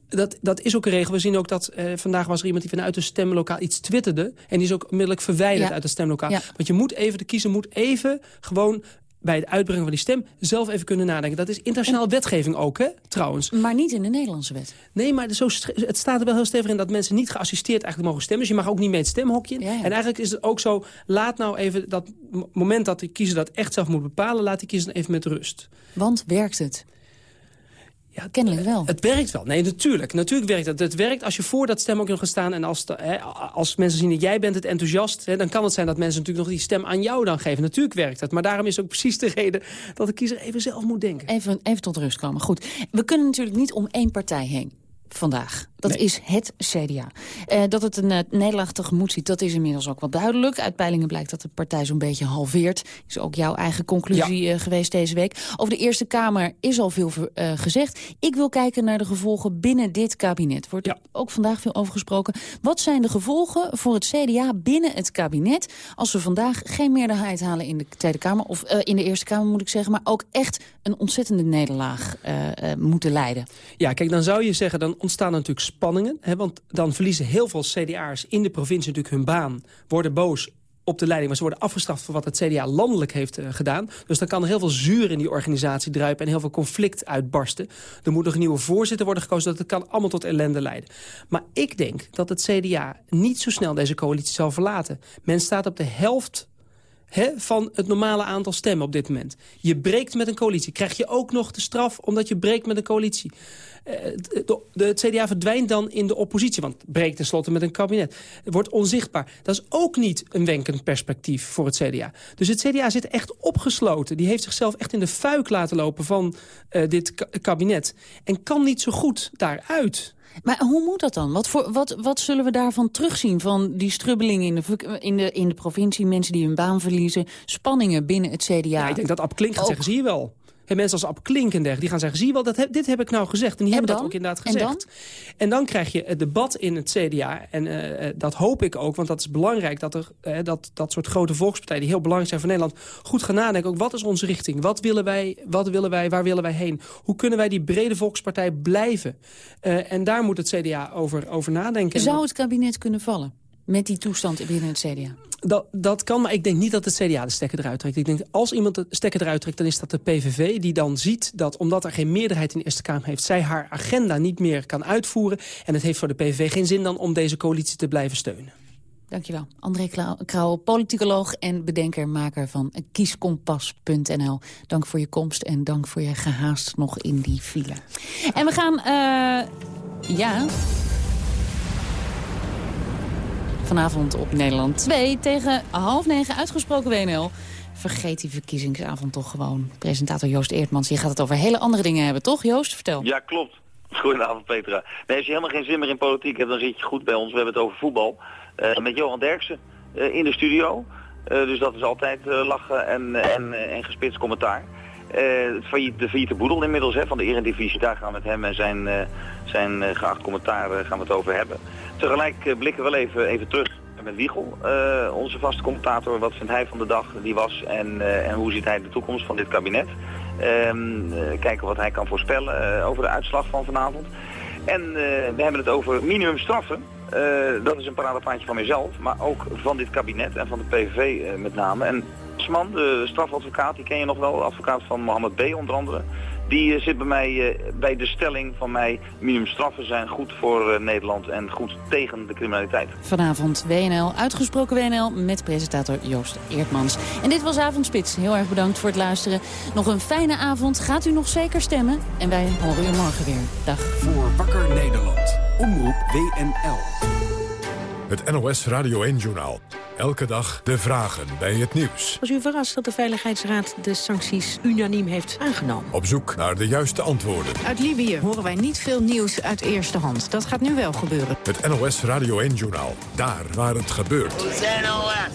Dat, dat is ook een regel. We zien ook dat vandaag was er iemand die vanuit het stemlokaal iets twitterde. En die is ook onmiddellijk verwijderd Ja. uit het stemlokaal. Ja. Want je moet even, de kiezer moet even gewoon bij het uitbrengen van die stem zelf even kunnen nadenken. Dat is internationale wetgeving ook, hè, trouwens. Maar niet in de Nederlandse wet. Nee, maar zo het staat er wel heel stevig in dat mensen niet geassisteerd eigenlijk mogen stemmen. Dus je mag ook niet mee het stemhokje in. Ja, ja. En eigenlijk is het ook zo, laat nou even dat moment dat de kiezer dat echt zelf moet bepalen, laat die kiezer even met rust. Want werkt het? Ja, Kennelijk wel. Het werkt wel. Nee, natuurlijk. Natuurlijk werkt het. Het werkt als je voor dat stem ook nog gaat staan. En als, de- hè, als mensen zien dat jij bent het enthousiast... Hè, dan kan het zijn dat mensen natuurlijk nog die stem aan jou dan geven. Natuurlijk werkt het. Maar daarom is ook precies de reden dat de kiezer even zelf moet denken. Even, even tot rust komen. Goed. We kunnen natuurlijk niet om één partij heen. Vandaag. Dat is het CDA. Uh, dat het een uh, nederlaag tegemoet ziet, dat is inmiddels ook wel duidelijk. Uit peilingen blijkt dat de partij zo'n beetje halveert. Is ook jouw eigen conclusie ja. uh, geweest deze week. Over de Eerste Kamer is al veel gezegd. Ik wil kijken naar de gevolgen binnen dit kabinet. Wordt ja. ook vandaag veel over gesproken. Wat zijn de gevolgen voor het CDA binnen het kabinet... als we vandaag geen meerderheid halen in de Tweede Kamer... of in de Eerste Kamer moet ik zeggen... maar ook echt een ontzettende nederlaag moeten leiden? Ja, kijk, dan zou je zeggen... dan ontstaan natuurlijk spanningen. Hè, want dan verliezen heel veel CDA'ers in de provincie natuurlijk hun baan. Worden boos op de leiding, maar ze worden afgestraft voor wat het CDA landelijk heeft uh, gedaan. Dus dan kan er heel veel zuur in die organisatie druipen en heel veel conflict uitbarsten. Er moet nog een nieuwe voorzitter worden gekozen, dat het kan allemaal tot ellende leiden. Maar ik denk dat het CDA niet zo snel deze coalitie zal verlaten. Men staat op de helft Van het normale aantal stemmen op dit moment. Je breekt met een coalitie. Krijg je ook nog de straf omdat je breekt met een coalitie. Uh, de, het CDA verdwijnt dan in de oppositie, want breekt tenslotte met een kabinet. Het wordt onzichtbaar. Dat is ook niet een wenkend perspectief voor het CDA. Dus het CDA zit echt opgesloten. Die heeft zichzelf echt in de fuik laten lopen van uh, dit kabinet. En kan niet zo goed daaruit. Maar hoe moet dat dan? Wat, voor, wat, wat zullen we daarvan terugzien? Van die strubbeling in de, in, de, in de provincie, mensen die hun baan verliezen... spanningen binnen het CDA? Ja, ik denk dat Ab Klink gaat zeggen, zie je wel. En mensen als Ab Klink en die gaan zeggen... zie je wel, dat heb, dit heb ik nou gezegd. En die en hebben dan? dat ook inderdaad gezegd. En dan? en dan krijg je het debat in het CDA. En uh, dat hoop ik ook, want dat is belangrijk... dat er, uh, dat, dat soort grote volkspartijen die heel belangrijk zijn voor Nederland... goed gaan nadenken. Ook wat is onze richting? Wat willen wij? Wat willen wij? Waar willen wij heen? Hoe kunnen wij die brede volkspartij blijven? Uh, en daar moet het CDA over, over nadenken. Zou het kabinet kunnen vallen? Met die toestand binnen het CDA? Dat, dat kan, maar ik denk niet dat het CDA de stekker eruit trekt. Ik denk, als iemand de stekker eruit trekt, dan is dat de PVV... die dan ziet dat, omdat er geen meerderheid in de Eerste Kamer heeft... zij haar agenda niet meer kan uitvoeren. En het heeft voor de PVV geen zin dan om deze coalitie te blijven steunen. Dankjewel. André Krauwe, politicoloog en bedenkermaker van kieskompas.nl. Dank voor je komst en dank voor je gehaast nog in die file. En we gaan, uh, ja... Vanavond op Nederland 2 tegen half negen uitgesproken WNL. Vergeet die verkiezingsavond toch gewoon. Presentator Joost Eertmans, je gaat het over hele andere dingen hebben, toch Joost? Vertel. Ja, klopt. Goedenavond Petra. Nee, als je helemaal geen zin meer in politiek hebt, dan zit je goed bij ons. We hebben het over voetbal. Uh, met Johan Derksen uh, in de studio. Uh, dus dat is altijd lachen en, en, en gespitst commentaar. het failliet, de failliete boedel inmiddels hè, van de Eredivisie, daar gaan we met hem en zijn, zijn geacht commentaar gaan we het over hebben. Tegelijk blikken we wel even, even terug met Wiegel, uh, onze vaste commentator. Wat vindt hij van de dag die was en, uh, en hoe ziet hij de toekomst van dit kabinet? Uh, kijken wat hij kan voorspellen over de uitslag van vanavond. En we hebben het over minimumstraffen. dat is een paradepaantje van mezelf, maar ook van dit kabinet en van de PVV met name. En Sman, de strafadvocaat, die ken je nog wel, advocaat van Mohammed B. onder andere. Die uh, zit bij mij uh, bij de stelling van mij... minimumstraffen zijn goed voor uh, Nederland en goed tegen de criminaliteit. Vanavond WNL, uitgesproken WNL met presentator Joost Eertmans. En dit was Avondspits. Heel erg bedankt voor het luisteren. Nog een fijne avond. Gaat u nog zeker stemmen? En wij horen u morgen weer. Dag. Voor Wakker Nederland. Omroep WNL. Het NOS Radio 1-journaal. Elke dag de vragen bij het nieuws. Was u verrast dat de Veiligheidsraad de sancties unaniem heeft aangenomen? Op zoek naar de juiste antwoorden. Uit Libië horen wij niet veel nieuws uit eerste hand. Dat gaat nu wel gebeuren. Het NOS Radio 1-journaal. Daar waar het gebeurt.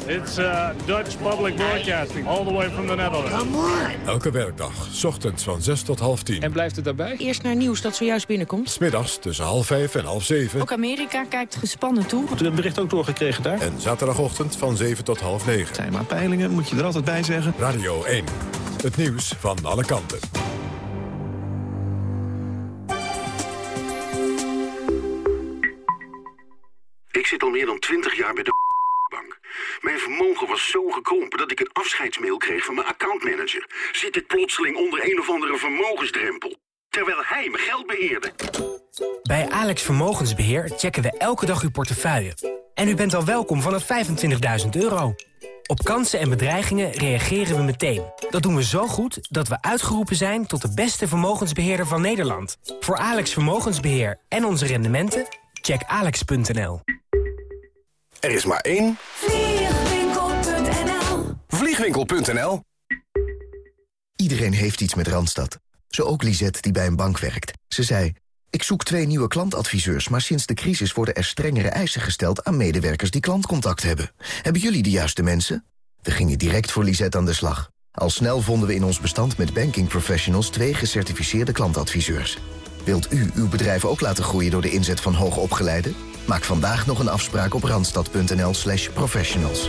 It's uh, Dutch Public Broadcasting, all the way from the Netherlands. Come on! Elke werkdag, s ochtends van 6 tot half 10. En blijft het daarbij? Eerst naar nieuws dat zojuist binnenkomt. Smiddags tussen half 5 en half 7. Ook Amerika kijkt gespannen toe. Hebt het ook doorgekregen daar? En zaterdagochtend van 7 tot half 9. Zijn maar peilingen, moet je er altijd bij zeggen. Radio 1. Het nieuws van alle kanten. Ik zit al meer dan 20 jaar bij de bank. Mijn vermogen was zo gekrompen dat ik een afscheidsmail kreeg van mijn accountmanager. Zit ik plotseling onder een of andere vermogensdrempel. Terwijl hij mijn geld beheerde. Bij Alex Vermogensbeheer checken we elke dag uw portefeuille. En u bent al welkom vanaf 25.000 euro. Op kansen en bedreigingen reageren we meteen. Dat doen we zo goed dat we uitgeroepen zijn tot de beste vermogensbeheerder van Nederland. Voor Alex Vermogensbeheer en onze rendementen, check alex.nl. Er is maar één. Vliegwinkel.nl Vliegwinkel.nl Iedereen heeft iets met Randstad. Zo ook Lisette die bij een bank werkt. Ze zei... Ik zoek twee nieuwe klantadviseurs, maar sinds de crisis worden er strengere eisen gesteld aan medewerkers die klantcontact hebben. Hebben jullie de juiste mensen? We gingen direct voor Lisette aan de slag. Al snel vonden we in ons bestand met banking professionals twee gecertificeerde klantadviseurs. Wilt u uw bedrijf ook laten groeien door de inzet van hoogopgeleiden? Maak vandaag nog een afspraak op randstad.nl slash professionals.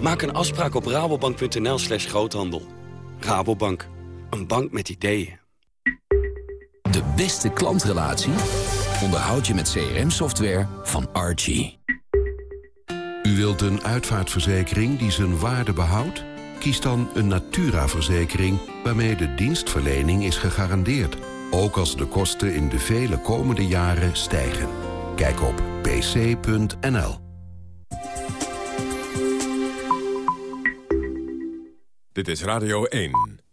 Maak een afspraak op rabobank.nl slash groothandel. Rabobank. Een bank met ideeën. De beste klantrelatie onderhoud je met CRM-software van Archie. U wilt een uitvaartverzekering die zijn waarde behoudt? Kies dan een Natura-verzekering waarmee de dienstverlening is gegarandeerd. Ook als de kosten in de vele komende jaren stijgen. Kijk op pc.nl. Dit is Radio 1.